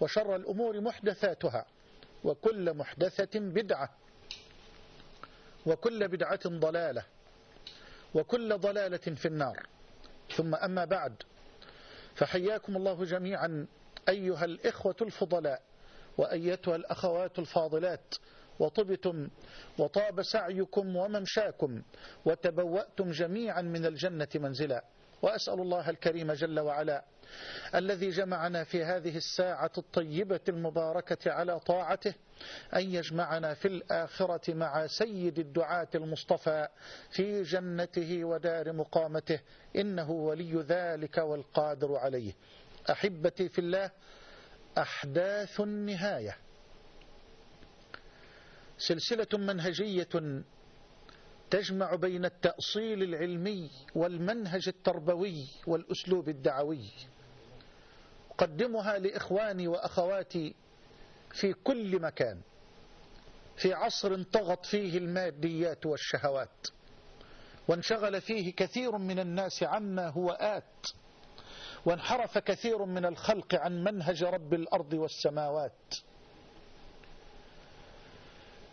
وشر الأمور محدثاتها وكل محدثة بدعة وكل بدعة ضلالة وكل ضلالة في النار. ثم أما بعد فحياكم الله جميعا أيها الإخوة الفضلاء وأيتها الأخوات الفاضلات. وطبتم وطاب سعيكم وممشاكم وتبوأتم جميعا من الجنة منزلا. وأسأل الله الكريم جل وعلا الذي جمعنا في هذه الساعة الطيبة المباركة على طاعته أن يجمعنا في الآخرة مع سيد الدعاة المصطفى في جنته ودار مقامته إنه ولي ذلك والقادر عليه. أحبتي في الله أحداث النهاية. سلسلة منهجية تجمع بين التأصيل العلمي والمنهج التربوي والأسلوب الدعوي. أقدمها لإخواني وأخواتي في كل مكان في عصر طغت فيه الماديات والشهوات وانشغل فيه كثير من الناس عما هو آت وانحرف كثير من الخلق عن منهج رب الأرض والسماوات.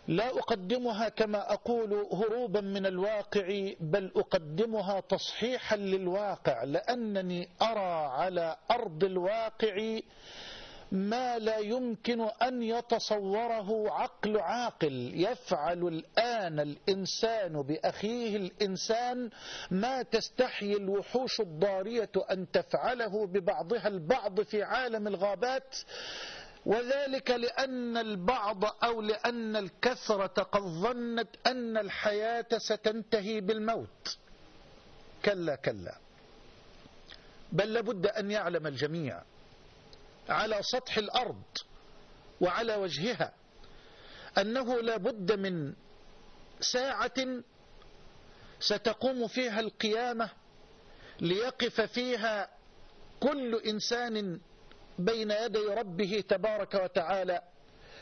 لا أقدمها كما أقول هروبا من الواقع بل أقدمها تصحيحا للواقع لأنني أرى على أرض الواقع ما لا يمكن أن يتصوره عقل عاقل. يفعل الآن الإنسان بأخيه الإنسان ما تستحي الوحوش الضارية أن تفعله ببعضها البعض في عالم الغابات. وذلك لأن البعض أو لأن الكثرة قد ظنت أن الحياة ستنتهي بالموت. كلا كلا. بل لابد أن يعلم الجميع على سطح الأرض وعلى وجهها أنه لابد من ساعة ستقوم فيها القيامة ليقف فيها كل إنسان بين يدي ربه تبارك وتعالى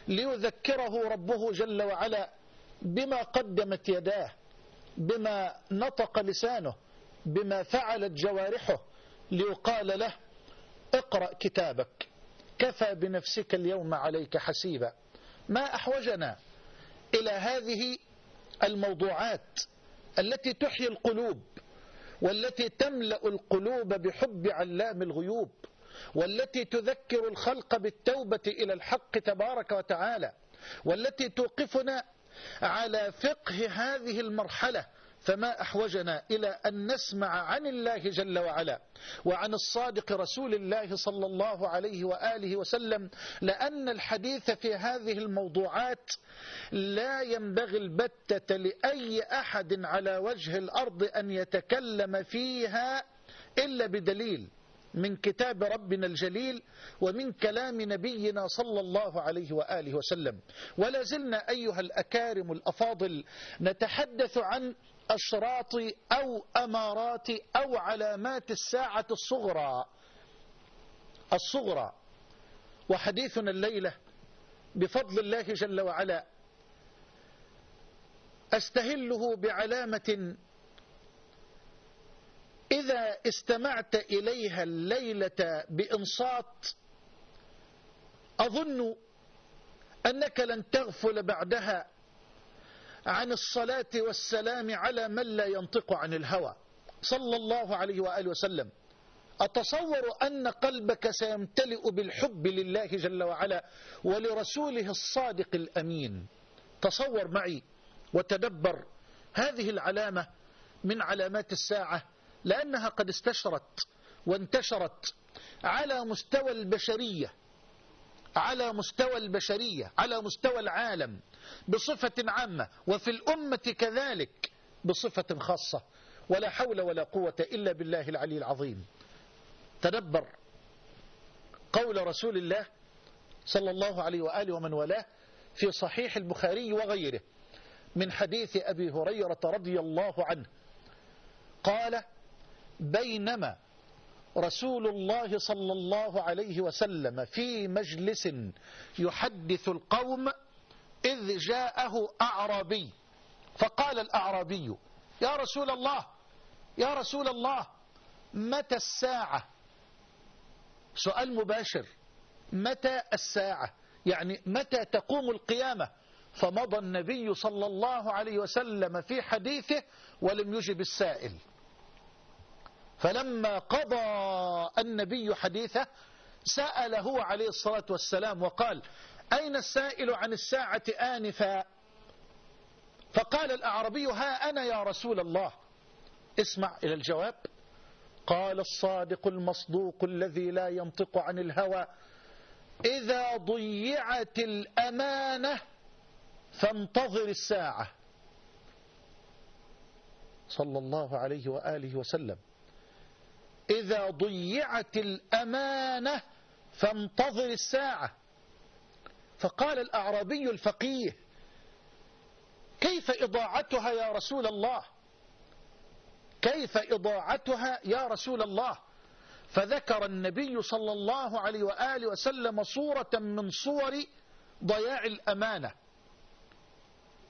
ليذكره ربه جل وعلا بما قدمت يداه بما نطق لسانه بما فعلت جوارحه ليقال له اقرأ كتابك كفى بنفسك اليوم عليك حسيبا. ما أحوجنا إلى هذه الموضوعات التي تحيي القلوب والتي تملأ القلوب بحب علام الغيوب. والتي تذكر الخلق بالتوبة إلى الحق تبارك وتعالى والتي توقفنا على فقه هذه المرحلة فما أحوجنا إلى أن نسمع عن الله جل وعلا وعن الصادق رسول الله صلى الله عليه وآله وسلم لأن الحديث في هذه الموضوعات لا ينبغي البتة لأي أحد على وجه الأرض أن يتكلم فيها إلا بدليل. من كتاب ربنا الجليل ومن كلام نبينا صلى الله عليه وآله وسلم. ولا زلنا أيها الأكارم الأفاضل نتحدث عن أشراط أو أمارات أو علامات الساعة الصغرى. الصغرى. وحديثنا الليلة بفضل الله جل وعلا. أستهله بعلامة إذا استمعت إليها الليلة بإنصات أظن أنك لن تغفل بعدها عن الصلاة والسلام على من لا ينطق عن الهوى. صلى الله عليه وآله وسلم. أتصور أن قلبك سيمتلئ بالحب لله جل وعلا ولرسوله الصادق الأمين. تصور معي وتدبر هذه العلامة من علامات الساعة لأنها قد استشرت وانتشرت على مستوى البشرية على مستوى البشرية على مستوى العالم بصفة عامة وفي الأمة كذلك بصفة خاصة. ولا حول ولا قوة إلا بالله العلي العظيم. تدبر قول رسول الله صلى الله عليه وآله ومن والاه في صحيح البخاري وغيره من حديث أبي هريرة رضي الله عنه. قال بينما رسول الله صلى الله عليه وسلم في مجلس يحدث القوم إذ جاءه أعرابي. فقال الأعرابي يا رسول الله يا رسول الله متى الساعة؟ سؤال مباشر متى الساعة؟ يعني متى تقوم القيامة؟ فمضى النبي صلى الله عليه وسلم في حديثه ولم يجب السائل. فلما قضى النبي حديثه سأل هو عليه الصلاة والسلام وقال أين السائل عن الساعة آنفا؟ فقال الأعربي ها أنا يا رسول الله. اسمع إلى الجواب. قال الصادق المصدوق الذي لا ينطق عن الهوى إذا ضيعت الأمانة فانتظر الساعة. صلى الله عليه وآله وسلم. إذا ضيعت الأمانة فانتظر الساعة. فقال الأعرابي الفقيه كيف إضاعتها يا رسول الله؟ كيف إضاعتها يا رسول الله؟ فذكر النبي صلى الله عليه وآله وسلم صورة من صور ضياع الأمانة.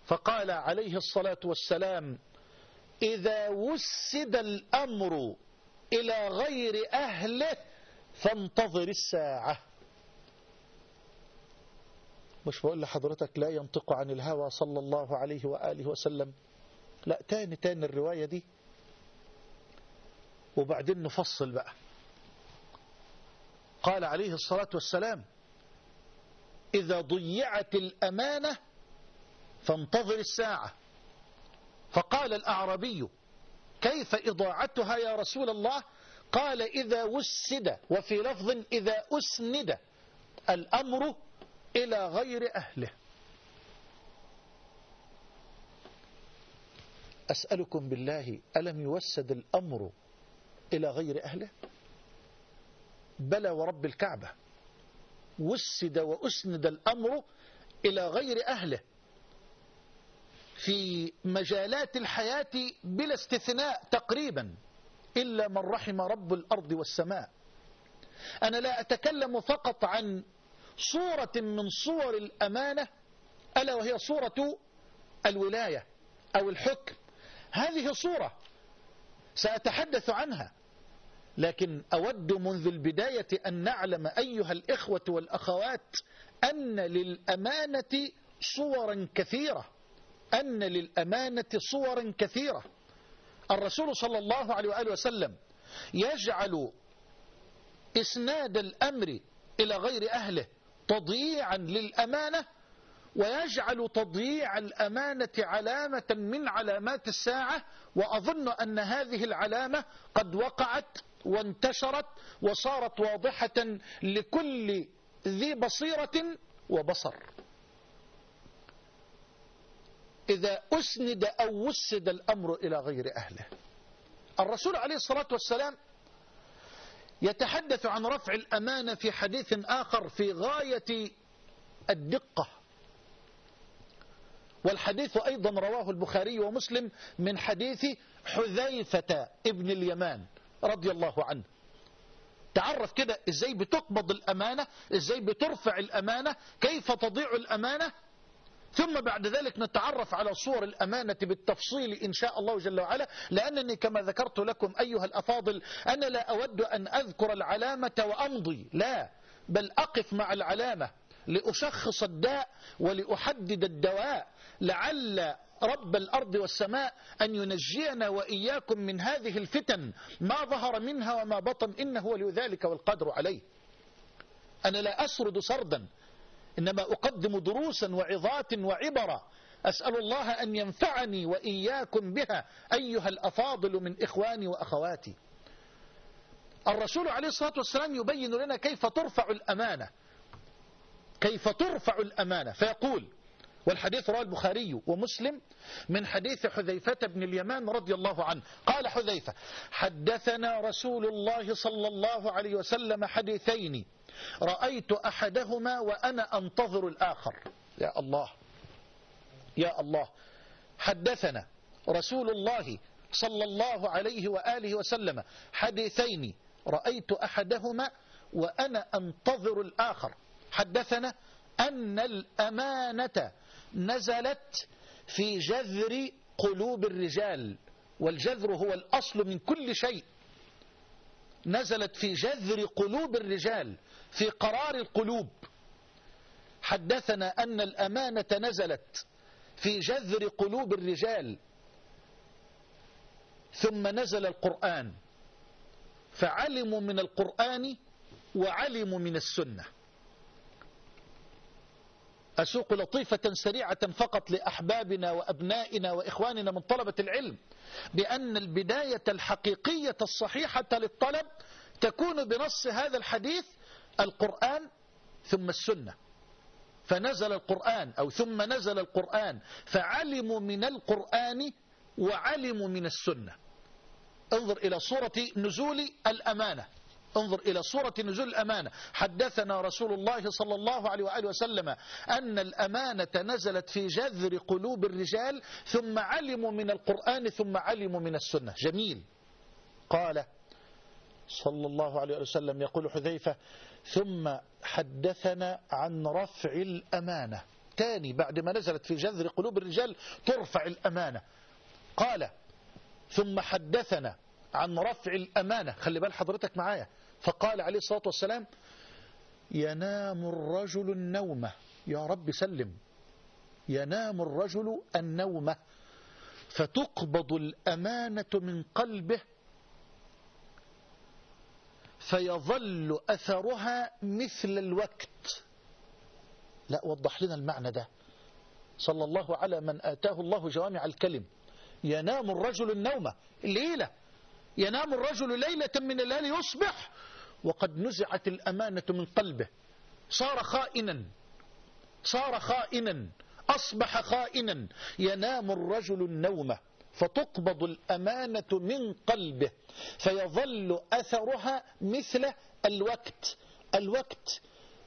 فقال عليه الصلاة والسلام إذا وسد الأمر إلى غير أهله فانتظر الساعة. مش بقول لحضرتك لا ينطق عن الهوى صلى الله عليه وآله وسلم. لا تاني تاني الرواية دي. وبعدين نفصل بقى. قال عليه الصلاة والسلام إذا ضيعت الأمانة فانتظر الساعة. فقال الأعرابي كيف إضاعتها يا رسول الله؟ قال إذا وسد وفي لفظ إذا أسند الأمر إلى غير أهله. أسألكم بالله ألم يوسد الأمر إلى غير أهله؟ بلى ورب الكعبة. وسد وأسند الأمر إلى غير أهله. في مجالات الحياة بلا استثناء تقريبا إلا من رحم رب الأرض والسماء. أنا لا أتكلم فقط عن صورة من صور الأمانة ألا وهي صورة الولاية أو الحكم. هذه صورة سأتحدث عنها لكن أود منذ البداية أن نعلم أيها الإخوة والأخوات أن للأمانة صورا كثيرة. أن للأمانة صورا كثيرة. الرسول صلى الله عليه وآله وسلم يجعل إسناد الأمر إلى غير أهله تضييعا للأمانة ويجعل تضييع الأمانة علامة من علامات الساعة وأظن أن هذه العلامة قد وقعت وانتشرت وصارت واضحة لكل ذي بصيرة وبصر. إذا أسند أو وسد الأمر إلى غير أهله. الرسول عليه الصلاة والسلام يتحدث عن رفع الأمانة في حديث آخر في غاية الدقة. والحديث أيضا رواه البخاري ومسلم من حديث حذيفة ابن اليمان رضي الله عنه. تعرف كده إزاي بتقبض الأمانة إزاي بترفع الأمانة كيف تضيع الأمانة؟ ثم بعد ذلك نتعرف على صور الأمانة بالتفصيل إن شاء الله جل وعلا. لأنني كما ذكرت لكم أيها الأفاضل أنا لا أود أن أذكر العلامة وأمضي لا بل أقف مع العلامة لأشخص الداء ولأحدد الدواء لعل رب الأرض والسماء أن ينجينا وإياكم من هذه الفتن ما ظهر منها وما بطن إنه ولي ذلك والقدر عليه. أنا لا أسرد سردا إنما أقدم دروسا وعظات وعبرا أسأل الله أن ينفعني وإياكم بها أيها الأفاضل من إخواني وأخواتي. الرسول عليه الصلاة والسلام يبين لنا كيف ترفع الأمانة. كيف ترفع الأمانة. فيقول والحديث رواه البخاري ومسلم من حديث حذيفة بن اليمان رضي الله عنه. قال حذيفة حدثنا رسول الله صلى الله عليه وسلم حديثين. رأيت أحدهما وأنا أنتظر الآخر. يا الله يا الله. حدثنا رسول الله صلى الله عليه وآله وسلم حديثين. رأيت أحدهما وأنا أنتظر الآخر. حدثنا أن الأمانة نزلت في جذر قلوب الرجال والجذر هو الأصل من كل شيء. نزلت في جذر قلوب الرجال في قرار القلوب. حدثنا أن الأمانة نزلت في جذر قلوب الرجال. ثم نزل القرآن. فعلموا من القرآن وعلموا من السنة. أسوق لطيفة سريعة فقط لأحبابنا وأبنائنا وإخواننا من طلبة العلم بأن البداية الحقيقية الصحيحة للطلب تكون بنص هذا الحديث القرآن ثم السنة. فنزل القرآن أو ثم نزل القرآن فعلموا من القرآن وعلموا من السنة. انظر إلى صورة نزول الأمانة. انظر إلى صورة نزول الأمانة. حدثنا رسول الله صلى الله عليه وآله وسلم أن الأمانة نزلت في جذر قلوب الرجال ثم علموا من القرآن ثم علموا من السنة. جميل. قال صلى الله عليه وسلم يقول حذيفة ثم حدثنا عن رفع الأمانة. تاني بعد ما نزلت في جذر قلوب الرجال ترفع الأمانة. قال ثم حدثنا عن رفع الأمانة. خلي بال حضرتك معايا. فقال عليه الصلاة والسلام ينام الرجل النوم. يا رب سلم. ينام الرجل النوم. فتقبض الأمانة من قلبه فيظل أثرها مثل الوقت. لا وضح لنا المعنى ده. صلى الله على من آتاه الله جوامع الكلم. ينام الرجل النوم. الليلة ينام الرجل ليلة من الليل يصبح وقد نزعت الأمانة من قلبه. صار خائنا. صار خائنا. أصبح خائنا. ينام الرجل النوم فتقبض الأمانة من قلبه فيظل أثرها مثل الوقت. الوقت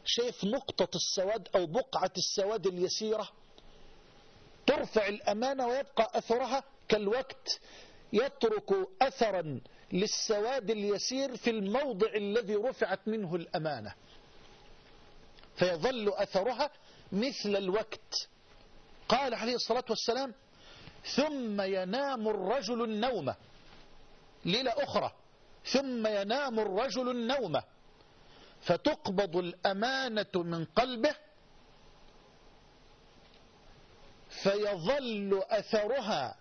شايف نقطة السواد أو بقعة السواد اليسيرة. ترفع الأمانة ويبقى أثرها كالوقت. يترك أثرا للسواد اليسير في الموضع الذي رفعت منه الأمانة. فيظل أثرها مثل الوقت. قال عليه الصلاة والسلام ثم ينام الرجل النوم. ليلة أخرى ثم ينام الرجل النوم. فتقبض الأمانة من قلبه فيظل أثرها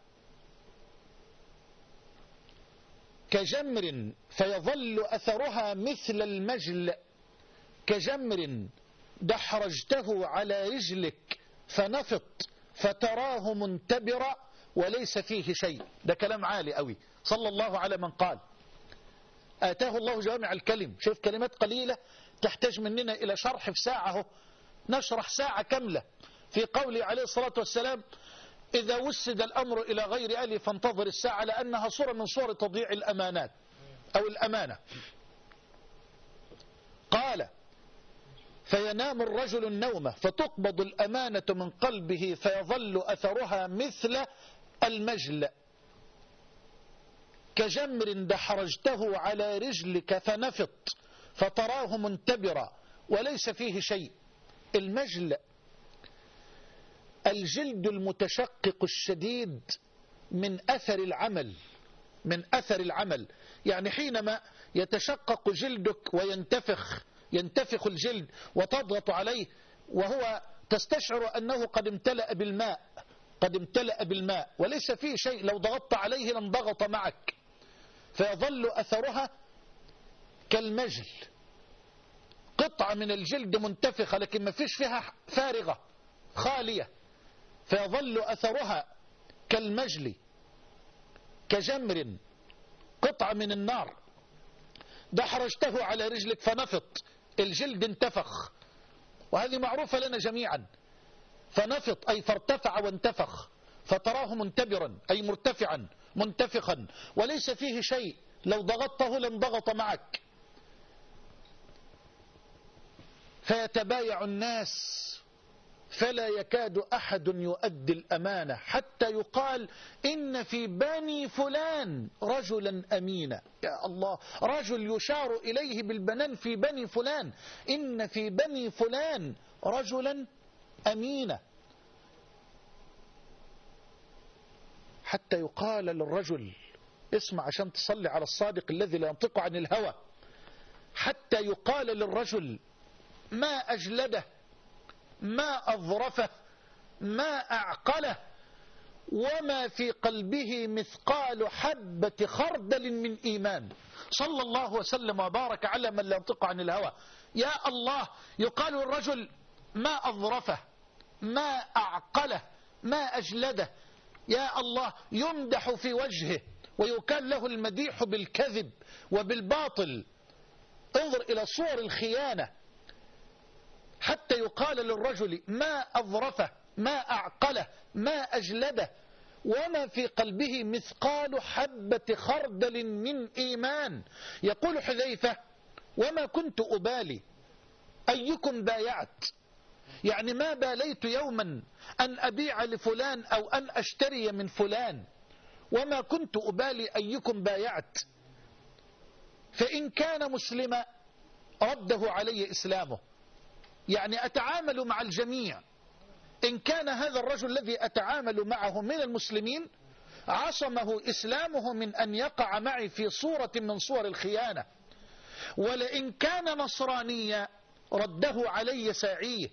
كجمر فيظل أثرها مثل المجل. كجمر دحرجته على رجلك فنفط فتراه منتبرا وليس فيه شيء. ده كلام عالي قوي. صلى الله على من قال. آتاه الله جوامع الكلم. شوف كلمات قليلة تحتاج مننا إلى شرح في ساعة نشرح ساعة كاملة. في قوله عليه الصلاة والسلام إذا وسد الأمر إلى غير أهله فانتظر الساعة لأنها صورة من صور تضييع الأمانات أو الأمانة. قال فينام الرجل النوم فتقبض الأمانة من قلبه فيظل أثرها مثل المجل. كجمر دحرجته على رجلك فنفط فتراه منتبرا وليس فيه شيء. المجل الجلد المتشقق الشديد من أثر العمل من أثر العمل. يعني حينما يتشقق جلدك وينتفخ ينتفخ الجلد وتضغط عليه وهو تستشعر أنه قد امتلأ بالماء قد امتلأ بالماء وليس فيه شيء لو ضغطت عليه لانضغط معك. فيظل أثرها كالمجل. قطعة من الجلد منتفخة لكن ما فيش فيها فارغة خالية. فيظل أثرها كالمجل كجمر قطعة من النار. دحرجته على رجلك فنفط الجلد انتفخ. وهذه معروفة لنا جميعا. فنفط أي فارتفع وانتفخ. فتراه منتبرا أي مرتفعا منتفخا. وليس فيه شيء. لو ضغطته لانضغط معك. فيتبايع الناس فلا يكاد أحد يؤدي الأمانة حتى يقال إن في بني فلان رجلا أمينا يا الله رجل يشار إليه بالبنان في بني فلان. إن في بني فلان رجلا أمينا حتى يقال للرجل اسمع عشان تصلي على الصادق الذي لا ينطق عن الهوى. حتى يقال للرجل ما أجلده؟ ما أظرفه ما أعقله وما في قلبه مثقال حبة خردل من إيمان. صلى الله وسلم وبارك على من لا ينطق عن الهوى. يا الله يقال الرجل ما أظرفه ما أعقله ما أجلده. يا الله يمدح في وجهه ويكال له المديح بالكذب وبالباطل. انظر إلى صور الخيانة. حتى يقال للرجل ما أظرفه ما أعقله ما أجلده وما في قلبه مثقال حبة خردل من إيمان. يقول حذيفة وما كنت أبالي أيكم بايعت؟ يعني ما باليت يوما أن أبيع لفلان أو أن أشتري من فلان. وما كنت أبالي أيكم بايعت؟ فإن كان مسلما رده علي إسلامه. يعني أتعامل مع الجميع. إن كان هذا الرجل الذي أتعامل معه من المسلمين عصمه إسلامه من أن يقع معي في صورة من صور الخيانة. ولئن كان نصرانيا رده علي ساعيه.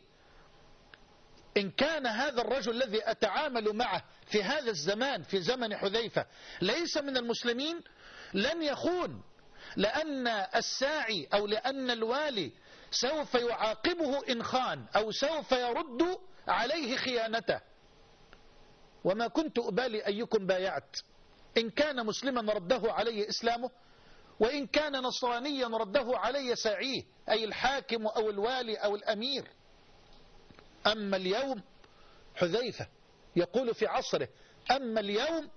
إن كان هذا الرجل الذي أتعامل معه في هذا الزمان في زمن حذيفة ليس من المسلمين لن يخون. لأن الساعي أو لأن الوالي سوف يعاقبه إن خان أو سوف يرد عليه خيانته. وما كنت أبالي أيكم بايعت. إن كان مسلما رده علي إسلامه وإن كان نصرانيا رده علي ساعيه أي الحاكم أو الوالي أو الأمير. أما اليوم حذيفة يقول في عصره أما اليوم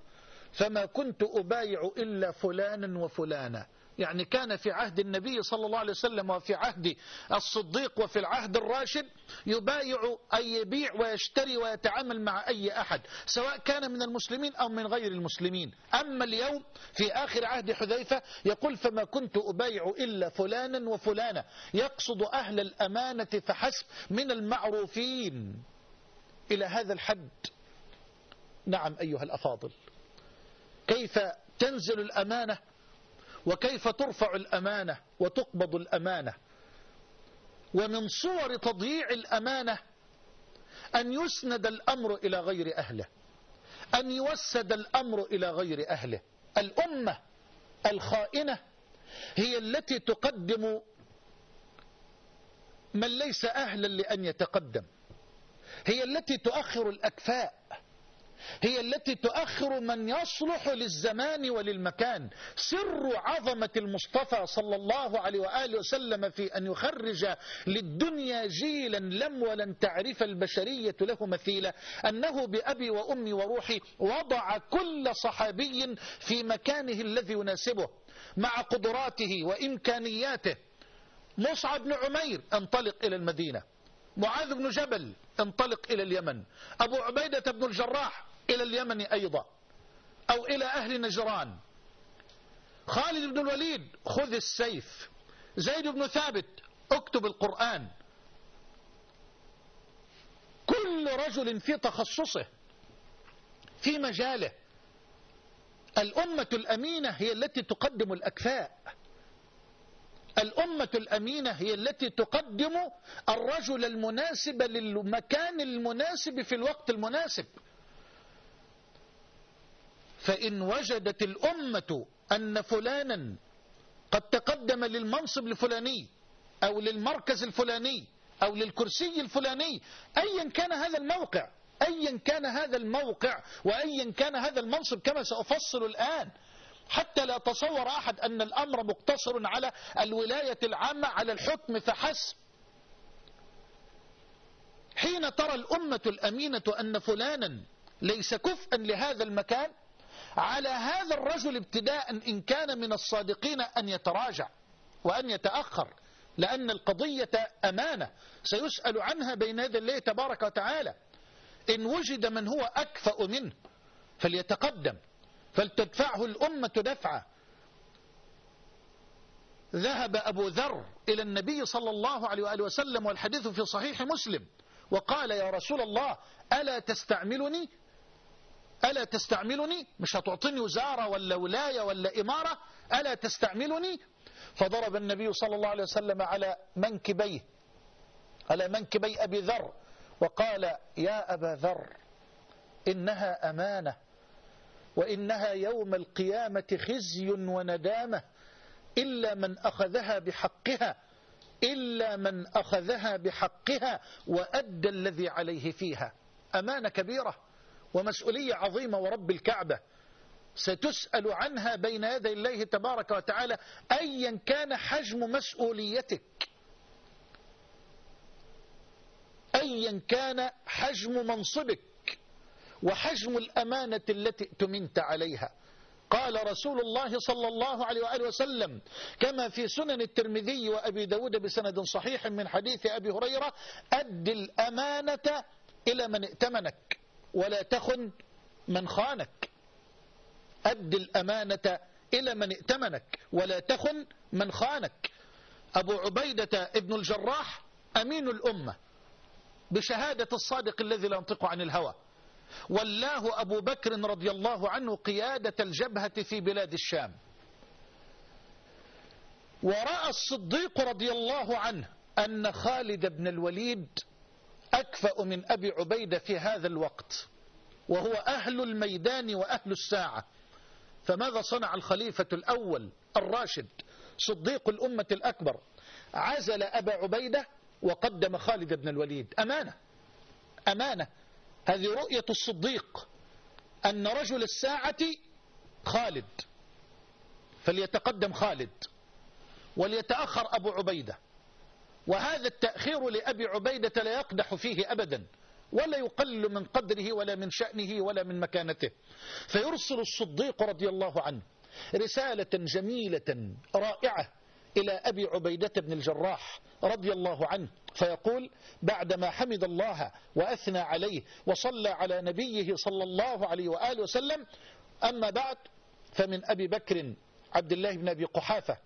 فما كنت أبايع إلا فلانا وفلانا. يعني كان في عهد النبي صلى الله عليه وسلم وفي عهد الصديق وفي العهد الراشد يبايع أي يبيع ويشتري ويتعامل مع أي أحد سواء كان من المسلمين أو من غير المسلمين. أما اليوم في آخر عهد حذيفة يقول فما كنت أبايع إلا فلانا وفلانا يقصد أهل الأمانة فحسب من المعروفين. إلى هذا الحد. نعم أيها الأفاضل. كيف تنزل الأمانة؟ وكيف ترفع الأمانة وتقبض الأمانة. ومن صور تضييع الأمانة أن يسند الأمر إلى غير أهله أن يوسد الأمر إلى غير أهله. الأمة الخائنة هي التي تقدم من ليس أهلا لأن يتقدم. هي التي تؤخر الأكفاء. هي التي تؤخر من يصلح للزمان وللمكان. سر عظمة المصطفى صلى الله عليه وآله وسلم في أن يخرج للدنيا جيلا لم ولن تعرف البشرية له مثيلا. أنه بأبي وأمي وروحي وضع كل صحابي في مكانه الذي يناسبه مع قدراته وإمكانياته. مصعب بن عمير أنطلق إلى المدينة. معاذ بن جبل انطلق إلى اليمن. أبو عبيدة بن الجراح إلى اليمن أيضا أو إلى أهل نجران. خالد بن الوليد خذ السيف. زيد بن ثابت اكتب القرآن. كل رجل في تخصصه في مجاله الأمة الأمينة هي التي تقدم الأكفاء. الأمة الأمينة هي التي تقدم الرجل المناسب للمكان المناسب في الوقت المناسب. فإن وجدت الأمة أن فلانا قد تقدم للمنصب الفلاني أو للمركز الفلاني أو للكرسي الفلاني أيا كان هذا الموقع أيا كان هذا الموقع وأيا كان هذا المنصب كما سأفصل الآن. حتى لا تصور أحد أن الأمر مقتصر على الولاية العامة على الحكم فحسب. حين ترى الأمة الأمينة أن فلانا ليس كفءا لهذا المكان على هذا الرجل ابتداء إن كان من الصادقين أن يتراجع وأن يتأخر لأن القضية أمانة. سيسأل عنها بين يدي الله تبارك وتعالى. إن وجد من هو أكفأ منه فليتقدم. فلتدفعه الأمة دفعة. ذهب أبو ذر إلى النبي صلى الله عليه وآله وسلم والحديث في صحيح مسلم وقال يا رسول الله ألا تستعملني؟ ألا تستعملني؟ مش هتعطيني وزارة ولا ولاية ولا إمارة؟ ألا تستعملني؟ فضرب النبي صلى الله عليه وسلم على منكبيه على منكبي أبي ذر وقال يا أبا ذر إنها أمانة. وإنها يوم القيامة خزي وندامة إلا من أخذها بحقها إلا من أخذها بحقها وأدى الذي عليه فيها. أمانة كبيرة ومسؤولية عظيمة ورب الكعبة. ستسأل عنها بين يدي الله تبارك وتعالى أيا كان حجم مسؤوليتك. أيا كان حجم منصبك. وحجم الأمانة التي اتمنت عليها. قال رسول الله صلى الله عليه وآله وسلم كما في سنن الترمذي وأبي داود بسند صحيح من حديث أبي هريرة أد الأمانة إلى من ائتمنك ولا تخن من خانك. أد الأمانة إلى من ائتمنك ولا تخن من خانك. أبو عبيدة ابن الجراح أمين الأمة بشهادة الصادق الذي لا ينطق عن الهوى. ولاه أبو بكر رضي الله عنه قيادة الجبهة في بلاد الشام. ورأى الصديق رضي الله عنه أن خالد بن الوليد أكفأ من أبي عبيدة في هذا الوقت وهو أهل الميدان وأهل الساعة. فماذا صنع الخليفة الأول الراشد صديق الأمة الأكبر؟ عزل أبا عبيدة وقدم خالد بن الوليد. أمانة أمانة. هذه رؤية الصديق أن رجل الساعة خالد فليتقدم خالد وليتأخر أبو عبيدة وهذا التأخير لأبي عبيدة لا يقدح فيه أبدا ولا يقل من قدره ولا من شأنه ولا من مكانته. فيرسل الصديق رضي الله عنه رسالة جميلة رائعة إلى أبي عبيدة بن الجراح رضي الله عنه فيقول بعدما حمد الله وأثنى عليه وصلى على نبيه صلى الله عليه وآله وسلم أما بعد فمن أبي بكر عبد الله بن أبي قحافة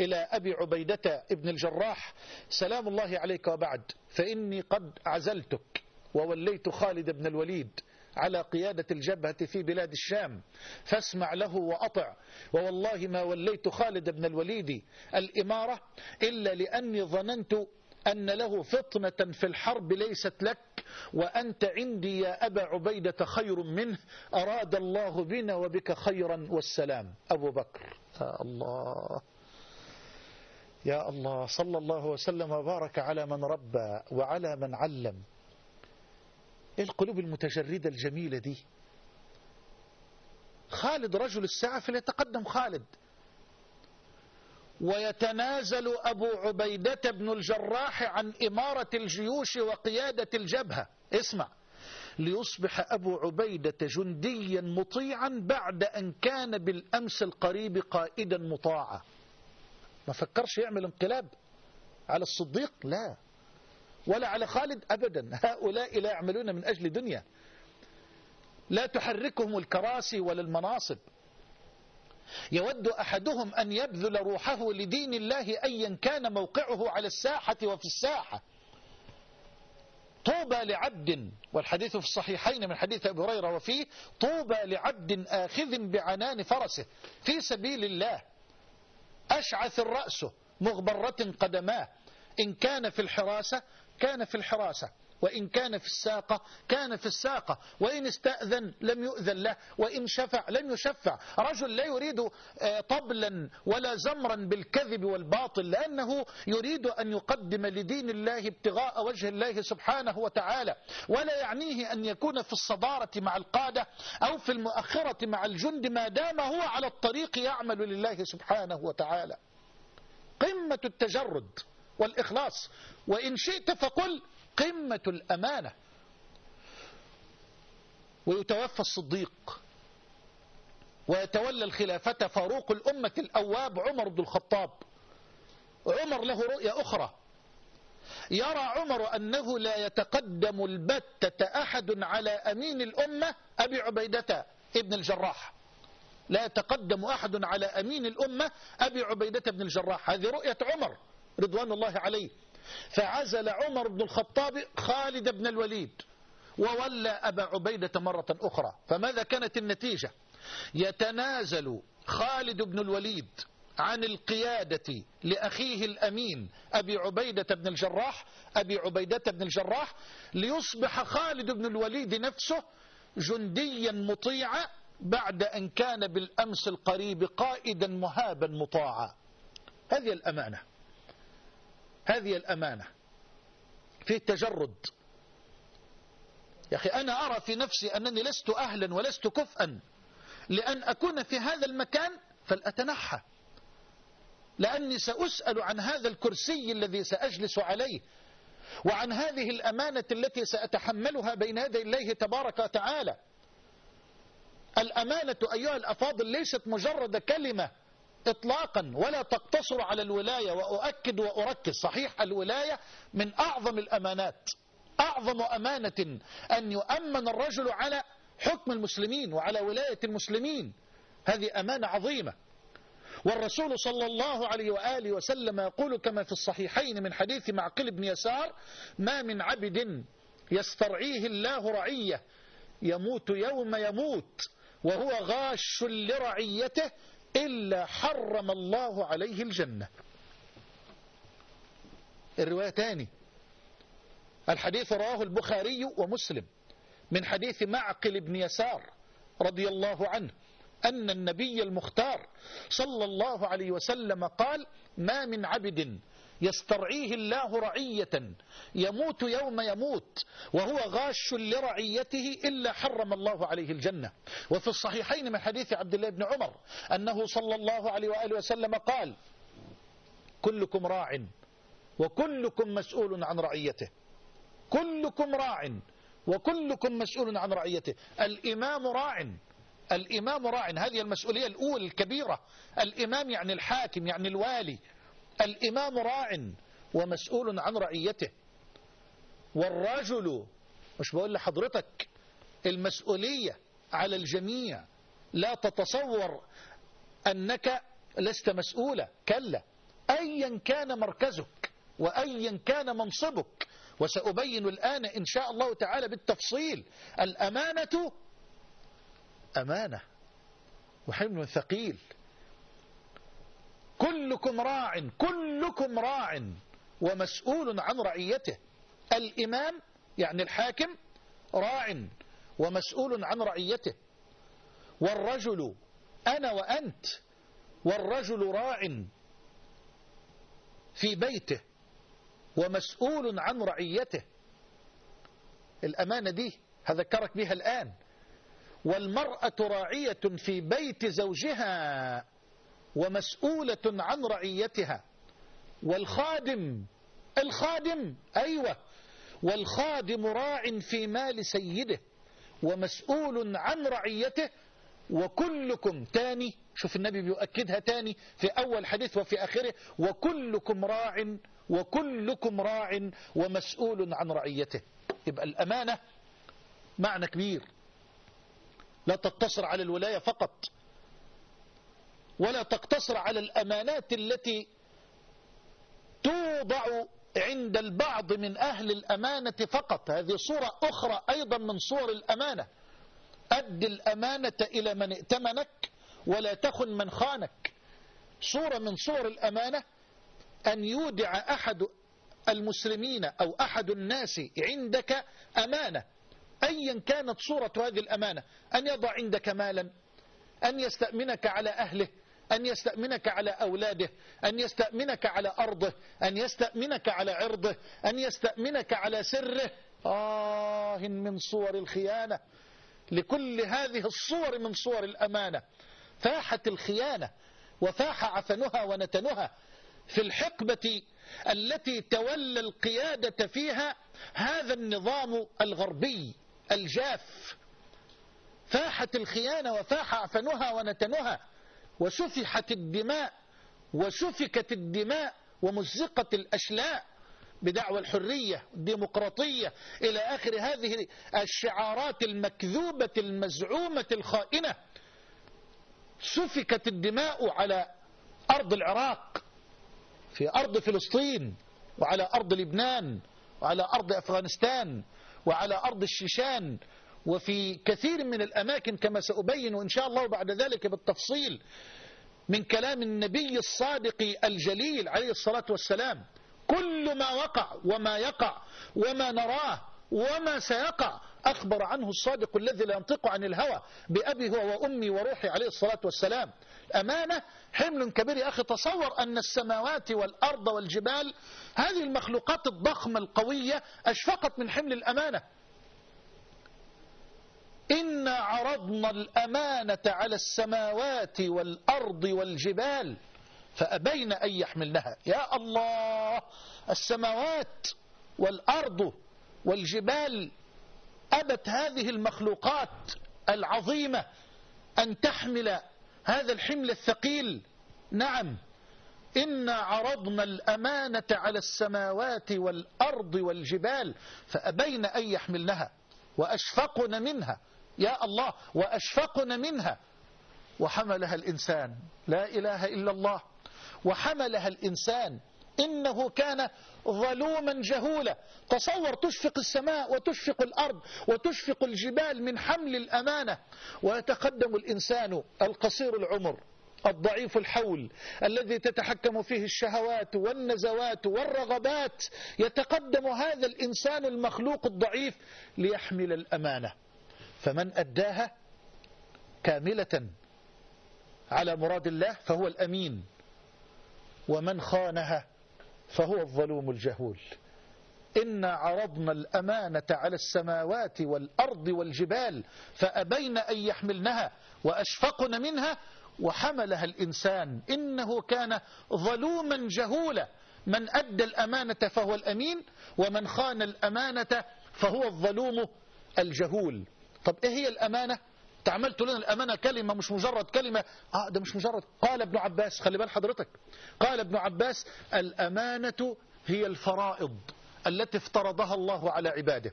إلى أبي عبيدة بن الجراح سلام الله عليك وبعد فإني قد عزلتك ووليت خالد بن الوليد على قيادة الجبهة في بلاد الشام. فاسمع له وأطع. ووالله ما وليت خالد بن الوليد الإمارة إلا لأني ظننت أن له فطنة في الحرب ليست لك وأنت عندي يا أبا عبيدة خير منه. أراد الله بنا وبك خيرا والسلام. أبو بكر. يا الله. يا الله. صلى الله وسلم وبارك على من ربى وعلى من علم. إيه القلوب المتجردة الجميلة دي. خالد رجل الساعة فليتقدم خالد. ويتنازل أبو عبيدة بن الجراح عن إمارة الجيوش وقيادة الجبهة. اسمع. ليصبح أبو عبيدة جنديا مطيعا بعد أن كان بالأمس القريب قائدا مطاعا. ما فكرش يعمل انقلاب على الصديق؟ لا. ولا على خالد أبدا. هؤلاء لا يعملون من أجل دنيا. لا تحركهم الكراسي ولا المناصب. يود أحدهم أن يبذل روحه لدين الله أيا كان موقعه على الساحة وفي الساحة. طوبى لعبد والحديث في الصحيحين من حديث أبي هريرة وفيه طوبى لعبد آخذ بعنان فرسه في سبيل الله. أشعث الرأس مغبرة قدماه. إن كان في الحراسة كان في الحراسة وإن كان في الساقة كان في الساقة وإن استأذن لم يؤذن له وإن شفع لم يشفع. رجل لا يريد آه، طبلا ولا زمرا بالكذب والباطل لأنه يريد أن يقدم لدين الله ابتغاء وجه الله سبحانه وتعالى. ولا يعنيه أن يكون في الصدارة مع القادة أو في المؤخرة مع الجند ما دام هو على الطريق يعمل لله سبحانه وتعالى. قمة التجرد. والإخلاص. وإن شئت فقل قمة الأمانة. ويتوفى الصديق. ويتولى الخلافة فاروق الأمة الأواب عمر بن الخطاب. عمر له رؤية أخرى. يرى عمر أنه لا يتقدم البتة أحد على أمين الأمة أبي عبيدة ابن الجراح. لا يتقدم أحد على أمين الأمة أبي عبيدة بن الجراح. هذه رؤية عمر. رضوان الله عليه. فعزل عمر بن الخطاب خالد بن الوليد وولى أبا عبيدة مرة أخرى. فماذا كانت النتيجة؟ يتنازل خالد بن الوليد عن القيادة لأخيه الأمين أبي عبيدة بن الجراح أبي عبيدة بن الجراح ليصبح خالد بن الوليد نفسه جنديا مطيعا بعد أن كان بالأمس القريب قائدا مهابا مطاعا. هذه الأمانة. هذه الأمانة في التجرد. يا أخي أنا أرى في نفسي أنني لست أهلا ولست كفءا. لأن أكون في هذا المكان فلأتنحى. لأني سأسأل عن هذا الكرسي الذي سأجلس عليه وعن هذه الأمانة التي سأتحملها بين يدي الله تبارك وتعالى. الأمانة أيها الأفاضل ليست مجرد كلمة. إطلاقا ولا تقتصر على الولاية وأؤكد وأركز صحيح الولاية من أعظم الأمانات أعظم أمانة أن يؤمن الرجل على حكم المسلمين وعلى ولاية المسلمين. هذه أمانة عظيمة. والرسول صلى الله عليه وآله وسلم يقول كما في الصحيحين من حديث معقل بن يسار ما من عبد يسترعيه الله رعية يموت يوم يموت وهو غاش لرعيته إلا حرم الله عليه الجنة. الرواية تاني. الحديث رواه البخاري ومسلم من حديث معقل بن يسار رضي الله عنه أن النبي المختار صلى الله عليه وسلم قال ما من عبد يسترعيه الله رعية. يموت يوم يموت. وهو غاش لرعيته إلا حرم الله عليه الجنة. وفي الصحيحين من حديث عبد الله بن عمر أنه صلى الله عليه وآله وسلم قال كلكم راع وكلكم مسؤول عن رعيته. كلكم راع وكلكم مسؤول عن رعيته. الإمام راع. الإمام راع. هذه المسؤولية الأولى الكبيرة. الإمام يعني الحاكم يعني الوالي. الإمام راع ومسؤول عن رعيته. والرجل مش بقول لحضرتك المسؤولية على الجميع لا تتصور أنك لست مسؤولا كلا أيا كان مركزك وأيا كان منصبك. وسأبين الآن إن شاء الله تعالى بالتفصيل. الأمانة أمانة وحمل ثقيل. كلكم راع كلكم راع ومسؤول عن رعيته. الإمام يعني الحاكم راع ومسؤول عن رعيته. والرجل أنا وأنت والرجل راع في بيته ومسؤول عن رعيته. الأمانة دي هذكرك بها الآن. والمرأة راعية في بيت زوجها. ومسؤولة عن رعيتها. والخادم الخادم أيوة. والخادم راع في مال سيده ومسؤول عن رعيته. وكلكم تاني شوف النبي بيؤكدها تاني في أول حديث وفي آخره وكلكم راع وكلكم راع ومسؤول عن رعيته. يبقى الأمانة معنى كبير. لا تقتصر على الولاية فقط. ولا تقتصر على الأمانات التي توضع عند البعض من أهل الأمانة فقط. هذه صورة أخرى أيضا من صور الأمانة. أد الأمانة إلى من ائتمنك ولا تخن من خانك. صورة من صور الأمانة أن يودع أحد المسلمين أو أحد الناس عندك أمانة. أيا كانت صورة هذه الأمانة أن يضع عندك مالا أن يستأمنك على أهله أن يستأمنك على أولاده أن يستأمنك على أرضه أن يستأمنك على عرضه أن يستأمنك على سره. آه من صور الخيانة. لكل هذه الصور من صور الأمانة. فاحت الخيانة وفاح عفنها ونتنها في الحقبة التي تولى القيادة فيها هذا النظام الغربي الجاف. فاحت الخيانة وفاح عفنها ونتنها وسفحت الدماء وسفكت الدماء ومزقت الأشلاء بدعوى الحرية الديمقراطية إلى آخر هذه الشعارات المكذوبة المزعومة الخائنة. سفكت الدماء على أرض العراق في أرض فلسطين وعلى أرض لبنان وعلى أرض أفغانستان وعلى أرض الشيشان وفي كثير من الأماكن كما سأبين إن شاء الله بعد ذلك بالتفصيل من كلام النبي الصادق الجليل عليه الصلاة والسلام. كل ما وقع وما يقع وما نراه وما سيقع أخبر عنه الصادق الذي لا ينطق عن الهوى بأبي هو وأمي وروحي عليه الصلاة والسلام. أمانة حمل كبير يا أخي. تصور أن السماوات والأرض والجبال هذه المخلوقات الضخمة القوية أشفقت من حمل الأمانة. إنا عرضنا الأمانة على السماوات والأرض والجبال فأبين أن يحملنها. يا الله السماوات والأرض والجبال أبت هذه المخلوقات العظيمة أن تحمل هذا الحمل الثقيل. نعم إنا عرضنا الأمانة على السماوات والأرض والجبال فأبين أن يحملنها وأشفقن منها. يا الله وأشفقن منها. وحملها الإنسان. لا إله إلا الله. وحملها الإنسان. إنه كان ظلوما جهولا. تصور تشفق السماء وتشفق الأرض وتشفق الجبال من حمل الأمانة. ويتقدم الإنسان القصير العمر الضعيف الحول الذي تتحكم فيه الشهوات والنزوات والرغبات. يتقدم هذا الإنسان المخلوق الضعيف ليحمل الأمانة. فمن أداها كاملة على مراد الله فهو الأمين ومن خانها فهو الظلوم الجهول. إنا عرضنا الأمانة على السماوات والأرض والجبال فأبين أن يحملنها وأشفقن منها وحملها الإنسان. إنه كان ظلوما جهولا. من أدى الأمانة فهو الأمين ومن خان الأمانة فهو الظلوم الجهول. طب إيه هي الأمانة؟ تعملت لنا الأمانة كلمة مش مجرد كلمة. آه ده مش مجرد. قال ابن عباس خلي بال حضرتك. قال ابن عباس الأمانة هي الفرائض التي افترضها الله على عباده.